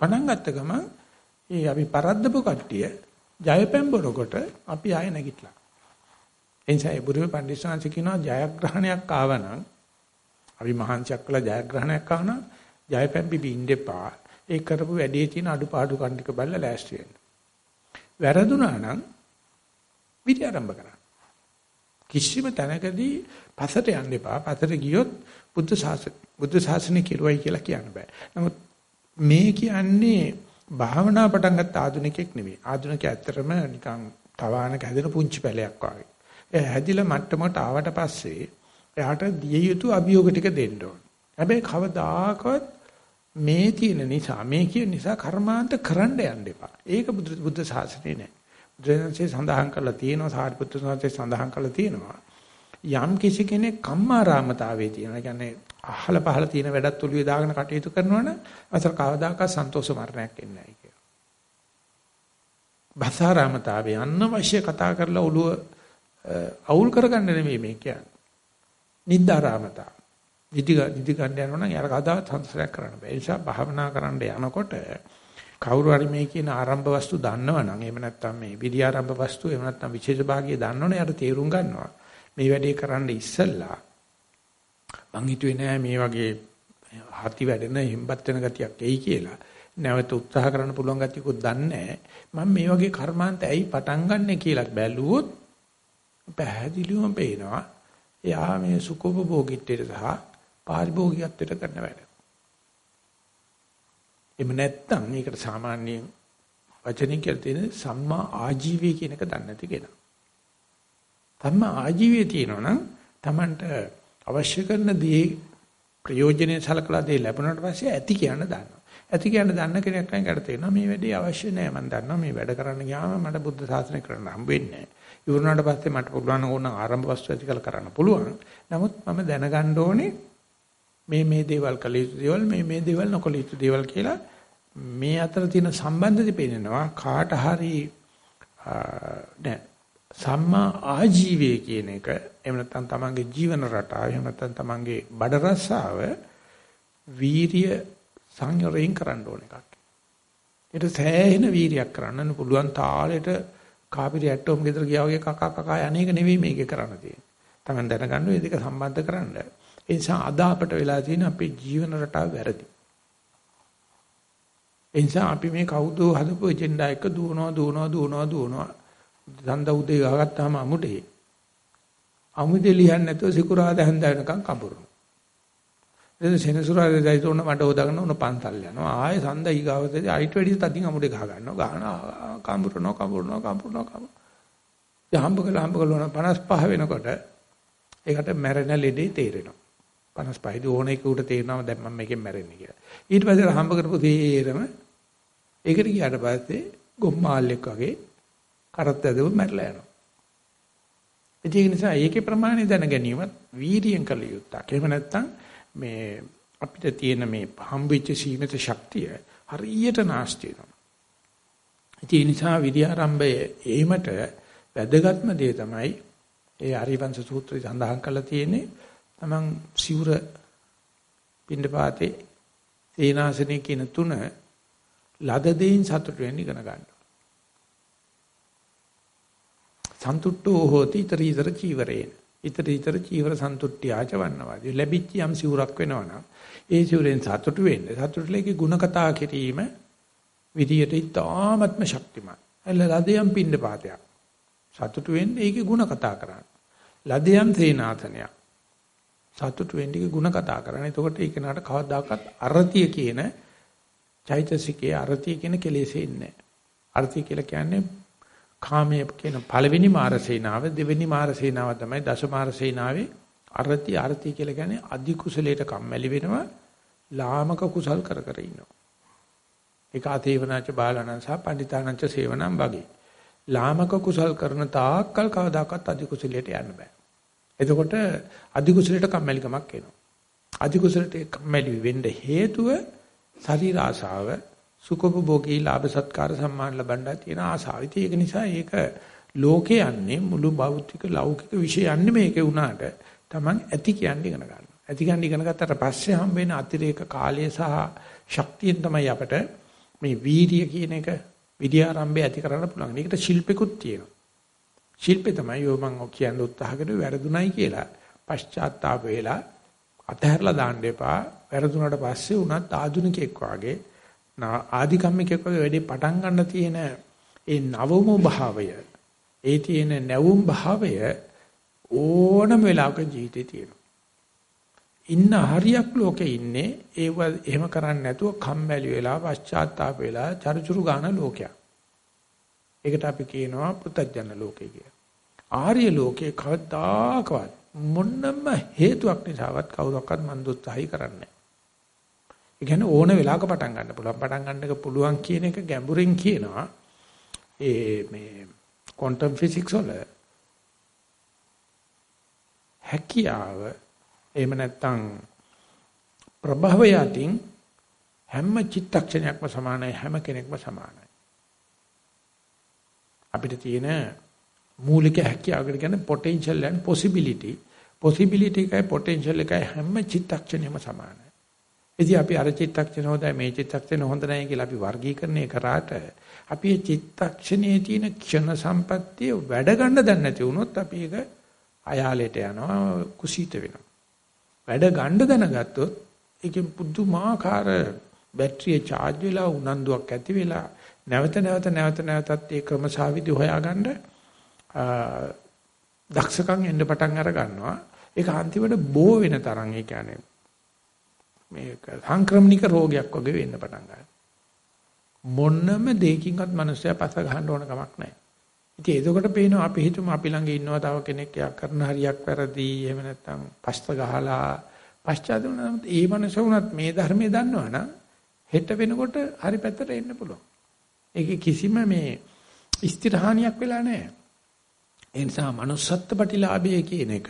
පටන් ගත්ත ගමන් ඒ අපි පරද්දපු කට්ටිය ජයපැම්බරකොට අපි ආයෙ නැගිටලා. එනිසා ඒ බුදුම පඬිස්සංශ කියනවා ජයග්‍රහණයක් ආවනම් අපි මහන්සියක් කළා ජයග්‍රහණයක් ආවනම් ජයපැම්බි බින්න එපා. ඒ කරපු වැඩේ තියෙන අඩුපාඩු කණ්ඩික බලලා ලෑස්ති වෙන්න. වැරදුනා නම් විදි ආරම්භ කරන්න. කිසිම තැනකදී පසට යන්න එපා. පසට ගියොත් බුද්ධ ශාසන බුද්ධ ශාසනය කිරුවයි කියලා කියන්න බෑ. නමුත් මේ කියන්නේ භාවනා පටන් ගත්ත ආධුනිකෙක් නෙවෙයි. ආධුනිකයා ඇත්තටම නිකන් තවානක හැදෙන පුංචි පැලයක් වගේ. ඒ හැදිලා මට්ටමකට ආවට පස්සේ එයාට දිය යුතු අභියෝග ටික දෙන්න ඕන. හැබැයි කවදාකවත් මේ තියෙන නිසා මේ කියන නිසා කර්මාන්ත කරන්න යන්න එපා. ඒක බුද්ධ ශාසනයේ නෑ. බුදුරජාණන්සේ සඳහන් කරලා තියෙනවා සාරිපුත්‍ර සාන්තේ සඳහන් කරලා තියෙනවා. යම් කිසි කෙනෙක් කම්මාරාමතාවයේ තියෙනවා. ඒ කියන්නේ අහල පහල තියෙන වැඩත් ඔළුවේ දාගෙන කටයුතු කරනවනම් අසල කවදාකවත් සන්තෝෂ මරණයක් එන්නේ නැහැ කියලා. භසාරාමතාවේ අනවශ්‍ය කතා කරලා ඔළුව අවුල් කරගන්න නෙමෙයි මේ කියන්නේ. නිද්දාරාමතාව. නිදි නිදි ගන්න යනවා නම් යාර කවදාවත් සංසාරයක් කරන්න බෑ. ඒ නිසා භාවනා කරන්න යනකොට කවුරු හරි මේ කියන ආරම්භ වස්තු දන්නවනම් එහෙම නැත්නම් මේ විදි ආරම්භ වස්තු එහෙම නැත්නම් විශේෂ භාගිය දන්නවනේ යාට තේරුම් ගන්නවා. මේ වැඩේ කරන්න ඉස්සෙල්ලා මං හිතුවේ නෑ මේ වගේ හති වැඩෙන හිම්බත් වෙන ගතියක් එයි කියලා. නැවත උත්සාහ කරන්න පුළුවන් ගතියකුත් දන්නේ මම මේ වගේ කර්මාන්ත ඇයි පටන් ගන්නෙ කියලා බැලුවොත් පැහැදිලිවම පේනවා. එයා මේ සුඛෝපභෝගීත්වයට සහ පාරිභෝගිකත්වයට කරන වැඩ. එහෙම නැත්නම් මේකට සාමාන්‍යයෙන් වචනින් කියලා තියෙන සම්මා ආජීවය කියන එක දන්නේ නැති කෙනා. සම්මා ආජීවය තියෙනවා නම් Tamanට අවශ්‍ය කරන දේ ප්‍රයෝජනෙට සලකලා දේ ලැබුණාට පස්සේ ඇති කියන්න දන්නවා. ඇති කියන්න දන්න කෙනෙක් නම් ඒකට තේරෙනවා මේ වැඩේ අවශ්‍ය නෑ මම දන්නවා මේ වැඩ කරන්න ගියාම මට බුද්ධ ශාසනය කරන්න හම්බ වෙන්නේ නෑ. ඉවරනාට පස්සේ මට පුළුවන් ඕන ආරම්භ වස්තු ඇති කළ කරන්න පුළුවන්. නමුත් මම දැනගන්න ඕනේ මේ මේ දේවල් කළ යුතු දේවල් මේ මේ දේවල් නොකළ යුතු දේවල් කියලා මේ අතර තියෙන සම්බන්ධය පේනවා කාට හරි නෑ සම්මා ආජීවය කියන එක එහෙම නැත්නම් තමන්ගේ ජීවන රටාව එහෙම නැත්නම් තමන්ගේ බඩ රස්සාව වීරිය සංයෝරයෙන් කරන්න ඕන එකක්. ඒක සෑහෙන වීරියක් කරන්න පුළුවන් තාලෙට කාපිරි ඇටෝම් ගෙදර ගියා වගේ කකා කකා අනේක නෙවෙයි මේකේ කරන්න තියෙන්නේ. තමන් දැනගන්න මේ දෙක සම්බන්ධ කරන්න. ඒ නිසා අද අපට වෙලා තියෙන අපේ ජීවන රටාව වැරදි. ඒ නිසා අපි මේ කවුද හදපු එජෙන්ඩා එක දුවනවා දුවනවා දුවනවා දුවනවා. දන්ද උදේ ගහගත්තාම අමුඩේ. අමුඩේ ලියන්නේ නැතුව සිකුරාද හැන්ද වෙනකන් කඹරනවා. එතන සෙනසුරාදේ දයිතෝන මඩ හොදාගෙන උන පන්තල් යනවා. ආයේ සඳ ඊගාවතේ අයිට වැඩි තදින් අමුඩේ ගහ ගන්නවා. ගහනවා කඹරනවා කඹරනවා කඹරනවා කඹරනවා. යහම්බ කළා හම්බ කළා 55 වෙනකොට ඒකට මැරෙන ලෙඩේ තේරෙනවා. 55 දී ඕන එක උඩ තේරෙනවා දැන් මම මේකෙන් මැරෙන්නේ කියලා. ඊට පස්සේ හම්බ කරපු තේරම ඒකට ගියාට පස්සේ ගොම්මාල්ලෙක් වගේ කරත් ඇදව මැරලා යනවා. ඒ නිසා ඒකේ ප්‍රමාණය දැන ගැනීමත් වීර්යයෙන් කළ යුත්තක්. එහෙම නැත්නම් මේ අපිට තියෙන මේ හම්බෙච්ච සීමිත ශක්තිය හරියට නාස්ති වෙනවා. ඒ නිසා විද්‍යාරම්භයේ ඒමට වැදගත්ම දේ තමයි ඒ ආරිවංශ සූත්‍රය සඳහන් කරලා තියෙන්නේ තමන් සිවුර පින්නපාතේ සේනාසනේ කියන තුන ලද දෙයින් සතුට වෙන්න ඉගෙන ගන්න. සන්තුට්ඨෝ හෝති ඊතර ඊතර චීවරේන. ඊතර ඊතර චීවර සන්තුට්ඨියාච වන්නවාදී. ලැබිච්ච යම් සිවුරක් වෙනවනම් ඒ සිවුරෙන් සතුට වෙන්න. සතුටුලේකේ ಗುಣ කතා කිරීම විදියට ඉතාමත්ම ශක්තිමත්. එළ ලදයන් පින්නපාතයක්. සතුටු වෙන්නේ ඒකේ ಗುಣ කතා කරන්න. ලදයන් සේනාසනයක්. සතුටු වෙන්නේ ಗುಣ කතා කරන්න. එතකොට ඒක නට කවදාකවත් අරතිය කියන චෛතසිකයේ අරතිය කියන කෙලෙසේ ඉන්නේ. අරතිය කියලා කියන්නේ කාමයේ කියන පළවෙනි මාරසේනාව දෙවෙනි මාරසේනාව තමයි දශමාරසේනාවේ අරති අරති කියලා කියන්නේ අධි කුසලයට කම්මැලි වෙනවා ලාමක කුසල් කර කර ඉන්නවා. ඒක ආතේවනාච බාලනං සහ පණ්ඩිතානංච සේවනං වගේ. ලාමක කුසල් කරන තාක්කල් කවදාකවත් අධි කුසලයට යන්න බෑ. එතකොට අධි කුසලයට කම්මැලිකමක් එනවා. අධි කුසලයට කම්මැලි වෙන්න හේතුව ශරීර ආශාව, සුඛෝපභෝගී ලාභ සත්කාර සම්මාන ලබන්න තියෙන ආසාව. ඉතින් ඒක නිසා ඒක ලෝකේ යන්නේ මුළු භෞතික ලෞකික විෂය යන්නේ මේකේ උනාට Taman ඇති කියන්නේ ඉගෙන ගන්න. ඇති ගන්න ඉගෙන ගත්තට පස්සේ හම්බ වෙන අතිරේක කාලය සහ ශක්තියෙන් තමයි අපට මේ වීර්ය කියන එක විද්‍යාරම්භය ඇති කරන්න පුළුවන්. ඒකට ශිල්පිකුත් තියෙනවා. ශිල්පේ තමයි යෝ මම කියන්න උත්සාහ කරේ වැරදුණයි කියලා. පශ්චාත්තාප වෙලා අතහැරලා දාන්න එපා. වැරදුනට පස්සේ උනත් ආධුනිකෙක් වාගේ ආධිකම්මිකෙක් වගේ වැඩේ පටන් ගන්න තියෙන ඒ නවම භාවය ඒ තියෙන නැවුම් භාවය ඕනම වෙලාවක ජීවිතේ තියෙනවා. ඉන්න හරියක් ලෝකේ ඉන්නේ ඒව එහෙම කරන්නේ නැතුව කම්මැලි වෙලා පශ්චාත්තාප වෙලා චරිචුරු ගන්න ලෝකයක්. ඒකට අපි කියනවා පෘථග්ජන ලෝකය කියලා. ආර්ය ලෝකේ කවදාකවත් මොන්නම හේතුවක් නිසාවත් කවුරක්වත් මන් දුස්සහයි කරන්නේ නැහැ. ඒ කියන්නේ ඕන වෙලාවක පටන් ගන්න පුළුවන්. පටන් ගන්න එක පුළුවන් කියන එක ගැඹුරින් කියනවා. ඒ මේ ක්වොන්ටම් ෆිසික්ස් වල හැකියාව එහෙම නැත්නම් ප්‍රභවය අතින් හැම චිත්තක්ෂණයක්ම සමානයි හැම කෙනෙක්ම සමානයි. අපිට තියෙන මූලික හැකියාවකට කියන්නේ potential and possibility. possibility එකයි potential එකයි හැම චිත්තක්ෂණයම සමානයි. ඉතින් අපි අර චිත්තක්ෂණ හොඳයි මේ චිත්තක්ෂණ හොඳ නැහැ කියලා අපි වර්ගීකරණය කරාට අපි මේ චිත්තක්ෂණයේ තියෙන ක්ෂණ සම්පත්තිය වැඩ ගන්න දන්නේ නැති වුණොත් අපි ඒක අයාලයට යනවා කුසීත වෙනවා. වැඩ ගන්න දැනගත්තොත් ඒකෙන් පුදුමාකාර බැටරිය charge වෙලා උනන්දුවක් ඇති වෙලා නැවත නැවත නැවත නැවතත් ඒ ක්‍රමසාවිදි හොයාගන්න දක්ෂකම් එන්න පටන් අර ගන්නවා. ඒක අන්තිමට බෝ වෙන තරම් ඒ කියන්නේ මේක සංක්‍රමණික රෝගයක් වගේ වෙන්න පටන් ගන්නවා. මොන්නම දෙයකින්වත් මිනිස්සයා පස ගහන්න ඕන කමක් නැහැ. ඉතින් එතකොට පේනවා අපි හිතමු අපි ළඟ ඉන්නවා තව කෙනෙක් යා කරන හරියක් වැරදි එහෙම නැත්නම් පස්ත ගහලා පශ්චාත් වෙනවා. ඒ මනස උනත් මේ ධර්මයේ දන්නවනම් හෙට වෙනකොට හරි පැත්තට එන්න පුළුවන්. ඒකේ කිසිම මේ ස්ථිරහානියක් වෙලා නැහැ. ඒ නිසා manussත්ත්ව ප්‍රතිලාභය කියන එක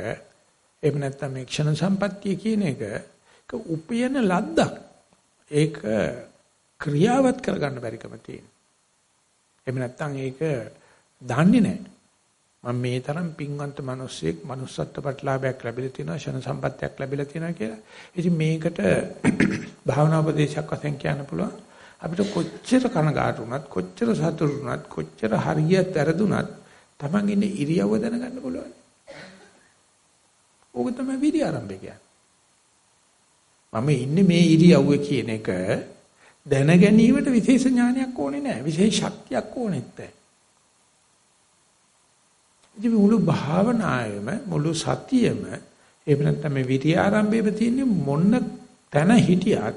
එහෙම නැත්නම් මේ ක්ෂණ සම්පත්තිය කියන එක උපයන ලද්දක්. ඒක ක්‍රියාවත් කරගන්න බැරිකම තියෙනවා. එහෙම නැත්නම් ඒක දන්නේ නැහැ. මම මේ තරම් පින්වන්ත මිනිස්සෙක් manussත්ත්ව ප්‍රතිලාභයක් ලැබිලා තියෙනවා ෂණ සම්පත්තියක් ලැබිලා තියෙනවා කියලා. ඉතින් මේකට භාවනා උපදේශයක් වශයෙන් කියන්න පුළුවන්. අපිට කොච්චර කනගාටු වුණත් කොච්චර සතුටු වුණත් කොච්චර හරියට වැරදුනත් Taman ඉන්නේ ඉරියව්ව දැනගන්න පුළුවන්. ඕක තමයි විදි ආරම්භය කියන්නේ. මම ඉන්නේ මේ ඉරියව්වේ කියන එක දැන ගැනීමට විශේෂ ඥානයක් ඕනේ නැහැ. විශේෂ ශක්තියක් ඕනෙත් නැහැ. ඉතින් මුළු භාවනාවෙම මුළු සතියෙම එහෙම නැත්නම් මේ විරිය ආරම්භයේ තියෙන්නේ මොන තැන හිටියත්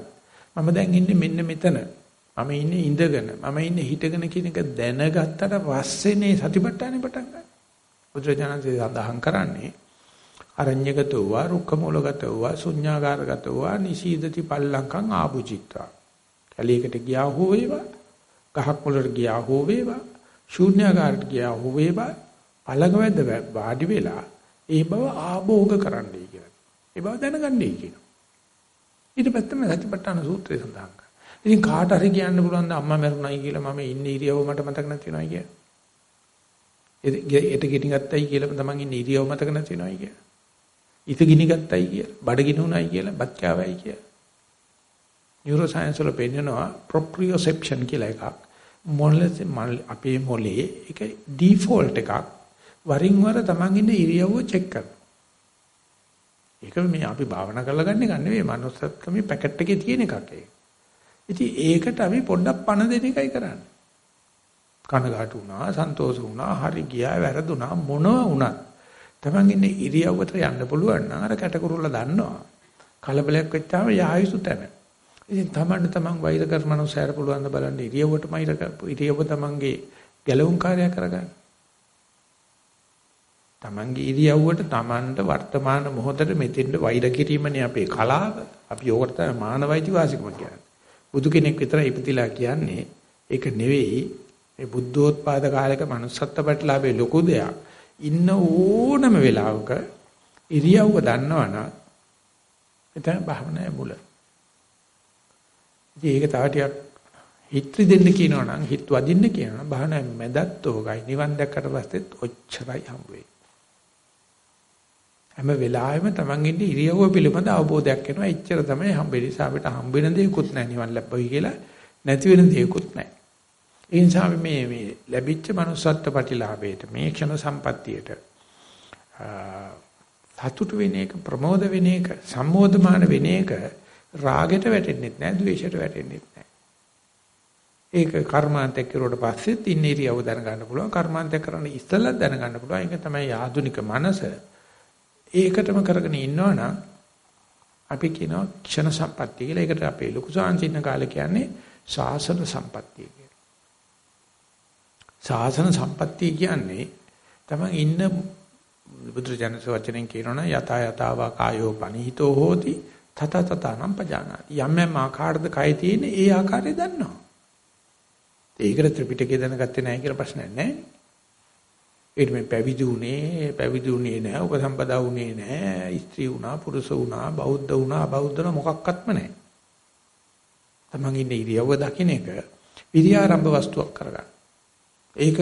මම දැන් ඉන්නේ මෙන්න මෙතන. මම ඉන්නේ ඉඳගෙන මම ඉන්නේ හිටගෙන කියන එක දැනගත්තට පස්සේනේ සතිපට්ඨානෙ පටන් ගන්න. බුදුරජාණන්සේ සඳහන් කරන්නේ අරඤ්‍යගතව රුක්කමූලගතව ශුඤ්ඤාගාරගතව නිශීදති පල්ලංකං ආභුචිත්වා. කැලේකට ගියා හෝ වේවා ගහක් මුලට ගියා හෝ වේවා ශුඤ්ඤාගාරට ගියා හෝ වේවා පළඟවැද්ද වාඩි වෙලා ඒ බව ආභෝග කරන්නයි කියලා. ඒ බව දැනගන්නයි කියනවා. ඊට පස්සේ මේ සතිපට්ඨාන සූත්‍රය සඳහන් කරනවා. ඉතින් කාට හරි කියන්න පුළුවන් ද අම්මා මැරුණයි කියලා මම ඉන්නේ ඉරියව්ව මට මතක නැති වෙනවයි කියලා. ඒට ගිනි ගත්තයි කියලා තමන් ඉන්නේ ඉරියව්ව මතක නැති වෙනවයි කියලා. ඉත ගිනි ගත්තයි කියලා, බඩ ගිනි උනායි කියලා, බත් කෑවයි කියලා. නියුරෝ සයන්ස් වල පෙන්නනවා ප්‍රොප්‍රියොසෙප්ෂන් කියලා එකක්. මොළේ අපේ මොළේ ඒක ඩිෆෝල්ට් එකක්. වරින් වර තමන් ඉන්න ඉරියව්ව චෙක් කරනවා. ඒක මේ අපි භාවනා කරලා ගන්න එක නෙවෙයි මනුස්සත්කමේ පැකට් එකේ තියෙන එකක් ඒක. ඉතින් ඒකට අපි පොඩ්ඩක් පණ දෙන එකයි කරන්නේ. කනගාටු වුණා, සන්තෝෂ වුණා, හරි ගියා, වැරදුනා මොනවා වුණත් තමන් ඉන්නේ ඉරියව්වට යන්න පුළුවන් නම් අර කැටකුරුල්ල දන්නවා. කලබලයක් වෙච්චාම යායුතු තැන. ඉතින් තමන්ට තමන් වෛර කරන මනුස්සයර පුළුවන් ද බලන්න ඉරියව්වට මෛර ඉරියව්ව තමන්ගේ ගැලවුම් කාර්යය කරගන්න. තමන්ගේ ඉරියව්වට තමන්ට වර්තමාන මොහොතේ මෙතෙන්ට වෛර කිරීමනේ අපේ කලාව. අපි ඕකට තමයි මානවයිති වාසිකම කියන්නේ. බුදු කෙනෙක් විතරයි ඉපදිලා කියන්නේ ඒක නෙවෙයි මේ බුද්ධෝත්පාද කාලයක manussත්ත්ව ප්‍රතිලාභේ ලොකු දෙයක්. ඉන්න ඕනම වෙලාවක ඉරියව්ව දන්නවනම් එතන භාවනාවේ මුල. ඉතින් ඒක තව ටිකක් හිත්‍රි දෙන්න කියනවා නම් හිත වදින්න කියනවා නම් භාවනා මැදත් ඕකයි නිවන් දැක්කට පස්සෙත් ඔච්චරයි හම්බ වෙන්නේ. හැම වෙලාවෙම Taman ඉන්නේ ඉරියව්ව පිළිබඳ අවබෝධයක් එනවා. එච්චර තමයි හම්බෙන්නේ. නිසා අපිට හම්බ වෙන දේකුත් නැහැ නිවන් ලැබුවයි කියලා නැති වෙන දේකුත් නැහැ. ඒ නිසා මේ මේ ලැබිච්ච manussත්ත්ව ප්‍රතිලාභයට මේ ක්ෂණ සම්පත්තියට සතුටු වෙන එක ප්‍රමෝද වෙන එක සම්මෝධමාන වෙන එක රාගෙට වැටෙන්නේ නැහැ ද්වේෂයට වැටෙන්නේ නැහැ. ඒක කර්මාන්තයක් කරුවට පස්සෙත් ඉන්න ඉරියව්ව දැනගන්න පුළුවන් කර්මාන්තයක් කරන්න ඉස්සෙල්ලා දැනගන්න පුළුවන් ඒක තමයි ආධුනික මනස ඒකටම කරගෙන ඉන්නවනම් අපි කියනවා ක්ෂණ සම්පත්තිය කියලා. ඒකට අපේ ලොකු සාංචින්න කාලේ කියන්නේ සාසන සම්පත්තිය කියලා. සාසන සම්පත්තිය කියන්නේ තමයි ඉන්න බුදුරජාණන්සේ වචනෙන් කියනවනම් යතා යතාවා කායෝ පනිහිතෝ හෝති තත තතනම් පජානාති. යම් යම් ආකාරද කය තියෙන ඒ ආකාරය දන්නවා. ඒකට ත්‍රිපිටකය දැනගත්තේ නැහැ කියලා ප්‍රශ්නයක් නැහැ. ඊට මේ පැවිදි උනේ පැවිදි උනේ නැහැ උපසම්පදා උනේ නැහැ ස්ත්‍රී වුණා පුරුෂ වුණා බෞද්ධ වුණා අබෞද්ධ වුණා මොකක්වත්ම නැහැ තමන් ඉන්නේ ඉරියව්ව දකින්න එක විරියාරම්භ වස්තුවක් කරගන්න. ඒක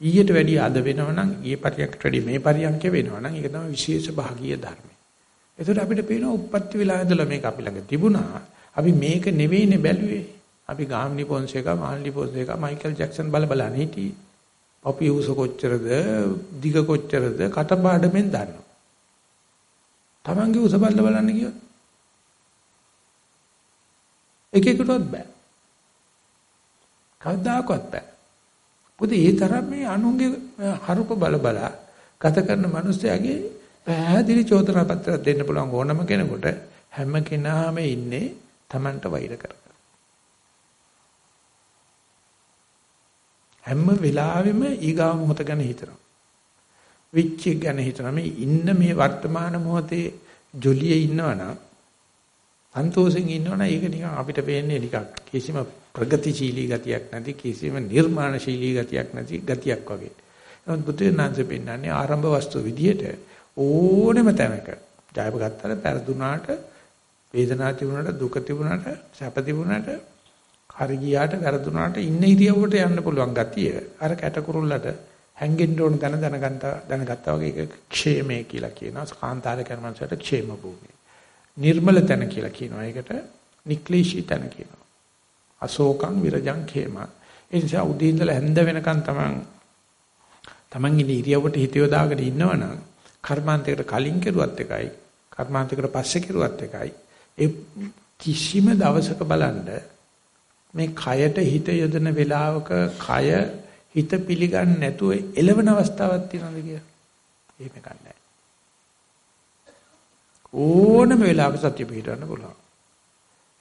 ඊට වැඩිය අද වෙනවනම් ඊයේ පරියන්කට වැඩිය මේ පරියන්ක වෙනවනම් ඒක තමයි විශේෂ භාගීය ධර්මය. ඒකට අපිට පේනවා උප්පත්ති වෙලා ඉඳලා මේක අපි ළඟ තිබුණා. අපි මේක නෙවෙයිනේ බැලුවේ. අපි ගාම්නි පොන්සේකා මාල්ලි පොන්සේකා මයිකල් ජැක්සන් බල බලන්නේ හිටියේ. අපි උස කොච්චරද දිග කොච්චරද කටපාඩමෙන් දන්නවා. Tamange උස බල්ල බලන්න කියොත් එක එකටවත් බෑ. කවදාකවත් බෑ. පුතේ ඒ තරම් මේ අනුන්ගේ හරුප බල බල ගත කරන මිනිස්යාගේ පැහැදිලි චෝදනා පත්‍රයක් දෙන්න පුළුවන් ඕනම කෙනෙකුට හැම කෙනාම ඉන්නේ Tamanට වෛර කර. හැම වෙලාවෙම ඊගාව මොහොත ගැන හිතනවා. විච්ච ගැන හිතනවා. මේ ඉන්න මේ වර්තමාන මොහොතේ ජොලියේ ඉන්නවනම් සන්තෝෂෙන් ඉන්නවනම් ඒක නිකන් අපිට පේන්නේ නිකන් කිසිම ප්‍රගතිශීලී ගතියක් නැති කිසිම නිර්මාණශීලී ගතියක් නැති ගතියක් වගේ. නමුත් බුදුනාංශ පෙන්නන්නේ ආරම්භ වස්තු විදියට ඕනෙම තැනක ජයව ගත්තාට පෙරදුනාට වේදනාව තිබුණාට දුක තිබුණාට සැප තිබුණාට හරි ගියාට වැරදුනාට ඉන්න ඉරියව්වට යන්න පුළුවන් ගතිය. අර කැටකුරුල්ලට හැංගෙන්න ඕන දැන දැනගත්තා දැනගත්තා වගේ ඒක ക്ഷേමය කියලා කියනවා. කාන්තාර කර්මංශයට ക്ഷേම භූමිය. නිර්මල තැන කියලා කියනවා. ඒකට නික්ලේශී තැන කියනවා. අශෝකං විරජං ඛේම. ඒ නිසා උදේ ඉඳලා හැන්ද වෙනකන් තමන් තමන් ඉන්නේ ඉරියව්වට හිත යොදාගෙන ඉන්නවනම් කර්මාන්තයකට කලින් කෙරුවත් එකයි කර්මාන්තයකට පස්සේ කෙරුවත් එකයි ඒ කිසිම දවසක බලන්න මේ කයට හිත යොදන වෙලාවක කය හිත පිළිගන්නේ නැතුව එළවෙන අවස්ථාවක් තියෙනවද කියලා? එහෙම ගන්නෑ. ඕනම වෙලාවක සත්‍ය පිළිගන්න පුළුවන්.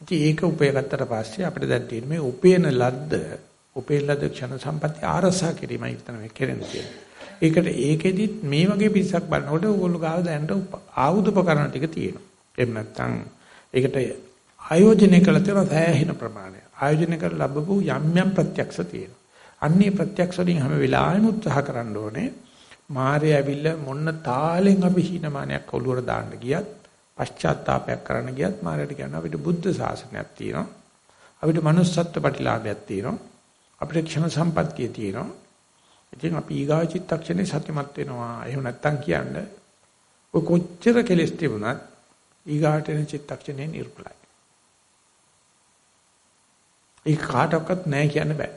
ඉතින් ඒක උපයගත්තට පස්සේ අපිට දැන් තියෙන මේ උපේන ලද්ද, උපේන ලද්ද ක්ෂණ සම්පatti ආරසා කිරීමයි තමයි කරන්නේ. ඒකට ඒකෙදිත් මේ වගේ පිරිසක් බලනකොට ඕගොල්ලෝ ගාව දැනට ආයුධ උපකරණ ටික තියෙනවා. එහෙම නැත්නම් ඒකට ආයෝජනය කළ තියෙන සෑහෙන ප්‍රමාණයක්. ආයෝජනය කර ලැබපු යම් යම් ප්‍රත්‍යක්ෂ තියෙනවා. අන්නේ ප්‍රත්‍යක්ෂ වලින් හැම වෙලාවෙම උත්සාහ කරන්න ඕනේ. මාරය ඇවිල්ලා මොන්න තාලෙන් අපි හීනමානයක් ඔළුවට දාන්න ගියත් පශ්චාත්තාවපයක් කරන්න ගියත් මාරයට කියනවා අපිට බුද්ධ ශාසනයක් තියෙනවා. අපිට manussත්ත්ව ප්‍රතිලාභයක් තියෙනවා. අපිට ක්ෂණ සම්පත්තිය තියෙනවා. ඉතින් අපි ඊගාව චිත්තක්ෂණේ සත්‍යමත් වෙනවා. එහෙම නැත්තම් කියන්නේ ඔය කොච්චර කෙලස් තිබුණත් ඊගාට එන චිත්තක්ෂණේ නිර්මලයි. ඒක කාටවත් නැහැ කියන්න බෑ.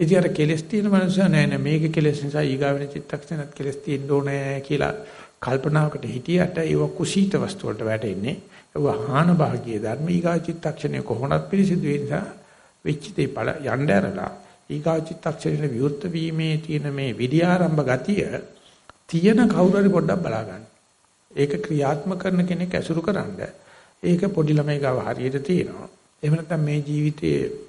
ඉතින් අර කෙලස් තියෙන මනුස්සයා නෑ නෑ මේක කෙලස් නිසා ඊගාවෙන චිත්තක්ෂණත් කෙලස් තියෙන්න ඕනේ කියලා කල්පනාවකට හිටියට ඒව කුසීත වස්තු වලට වැටෙන්නේ. ඒව හාන භාගයේ ධර්ම ඊගා චිත්තක්ෂණය කොහොමවත් පිළිසිදු වෙන නිසා වෙච්ච දේ බල යන්න ඇරලා ඊගා චිත්තක්ෂණය විවෘත වීමේ තියෙන මේ විද්‍යාරම්භ ගතිය තියෙන කවුරු හරි පොඩ්ඩක් බලා ගන්න. ඒක ක්‍රියාත්මක කරන කෙනෙක් ඇසුරු කරන්න. ඒක පොඩි ළමයි ගාව හරියට තියෙනවා. එහෙම නැත්නම් මේ ජීවිතයේ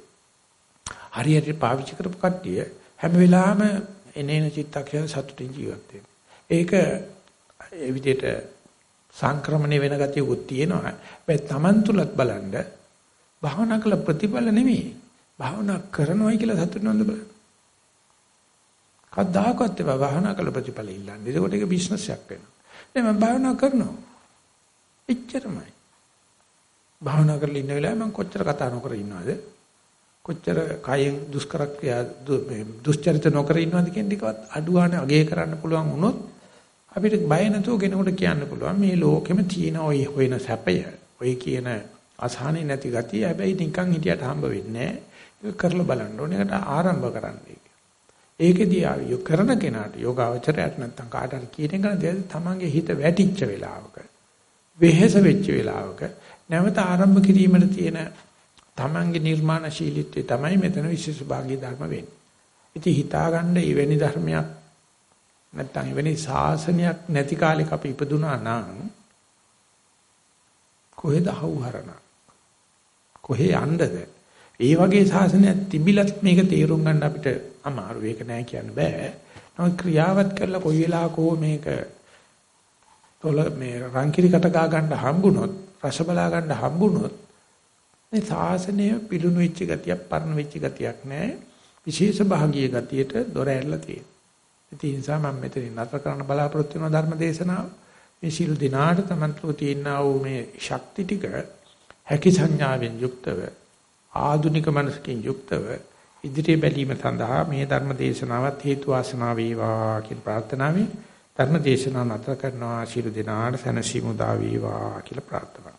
හරියට පාවිච්චි කරපු කට්ටිය හැම වෙලාවෙම එනේන චිත්තක්ෂණ සතුටින් ජීවත් වෙනවා. ඒක ඒ විදිහට සංක්‍රමණය වෙන ගතියකුත් තියෙනවා. හැබැයි Taman තුලත් බලන්න භාවනා කළ ප්‍රතිඵල නෙමෙයි. භාවනා කරනවායි කියලා සතුට නන්ද බලන්න. කවදාකවත් ඒ භාවනා කළ ප්‍රතිඵල ඉල්ලන්නේ. ඒකට ඒක බිස්නස් එකක් වෙනවා. දැන් මම භාවනා කරනවා. එච්චරමයි. භාවනා කරලා ඉන්න වෙලාවේ මම කොච්චර කතා නොකර ඉන්නවද? කොච්චර කයෙන් දුෂ්කරක්‍රියා දුෂ්චරිත නොකර ඉන්නවද කියන එකවත් අඩුවානේ අගය කරන්න පුළුවන් වුණොත් අපිට බය නැතුව කෙනෙකුට කියන්න පුළුවන් මේ ලෝකෙම තියෙන ওই හොයන සැපය. ඔය කියන අසහනෙ නැති ගතිය හැබැයි නිකන් හිටියට හම්බ වෙන්නේ නැහැ. ඒක කරලා බලන්න ඕනේ. ඒකට ආරම්භ කරන්න ඒකෙදී ආයෝ කරන කෙනාට යෝගාවචරයට නැත්තම් කාට හරි කියන එක නේද තමන්ගේ හිත වැටිච්ච වෙලාවක වෙහෙස වෙච්ච වෙලාවක නැවත ආරම්භ කිරීමට තියෙන තමන්ගේ නිර්මාණශීලීත්වය තමයි මෙතන විශේෂ භාගී ධර්ම වෙන්නේ. ඉතින් හිතාගන්න එවැනි ධර්මයක් නැත්තම් එවැනි ශාසනයක් නැති කාලෙක අපි ඉපදුනා නම් කොහෙද හවුහරණ කොහේ යන්නද? ඒ වගේ ශාසනයක් තිබිලත් මේක තේරුම් ගන්න අපිට අමාරු. ඒක නෑ කියන්න බෑ. නමුත් ක්‍රියාවත් කරලා කොයි වෙලාවක මේක තොල මේ රංකිරි කට ගා ගන්න හම්බුනොත් රස බලා ගන්න හම්බුනොත් මේ ශාසනය පිළුණු වෙච්ච ගතියක් පරණ වෙච්ච ගතියක් නෑ. විශේෂ භාගීය ගතියට දොර ඇරලා තියෙනවා. ඒ නිසා මම මෙතනින් නතර කරන්න බලාපොරොත්තු වෙන ධර්ම දේශනාව මේ සියලු දිනාට තමන්තු තියෙනා වූ මේ ශක්ති ටික හැකි සංඥාවෙන් යුක්තව ආධුනික මනසකින් යුක්තව ඉදිරිය බැලීම සඳහා මේ ධර්ම දේශනාවත් හේතු වාසනා වේවා කියන ප්‍රාර්ථනාවෙන් ධර්ම දේශනාව නතර කරනවා. ශිරු දිනාට සනසි මුදා වේවා කියලා ප්‍රාර්ථනා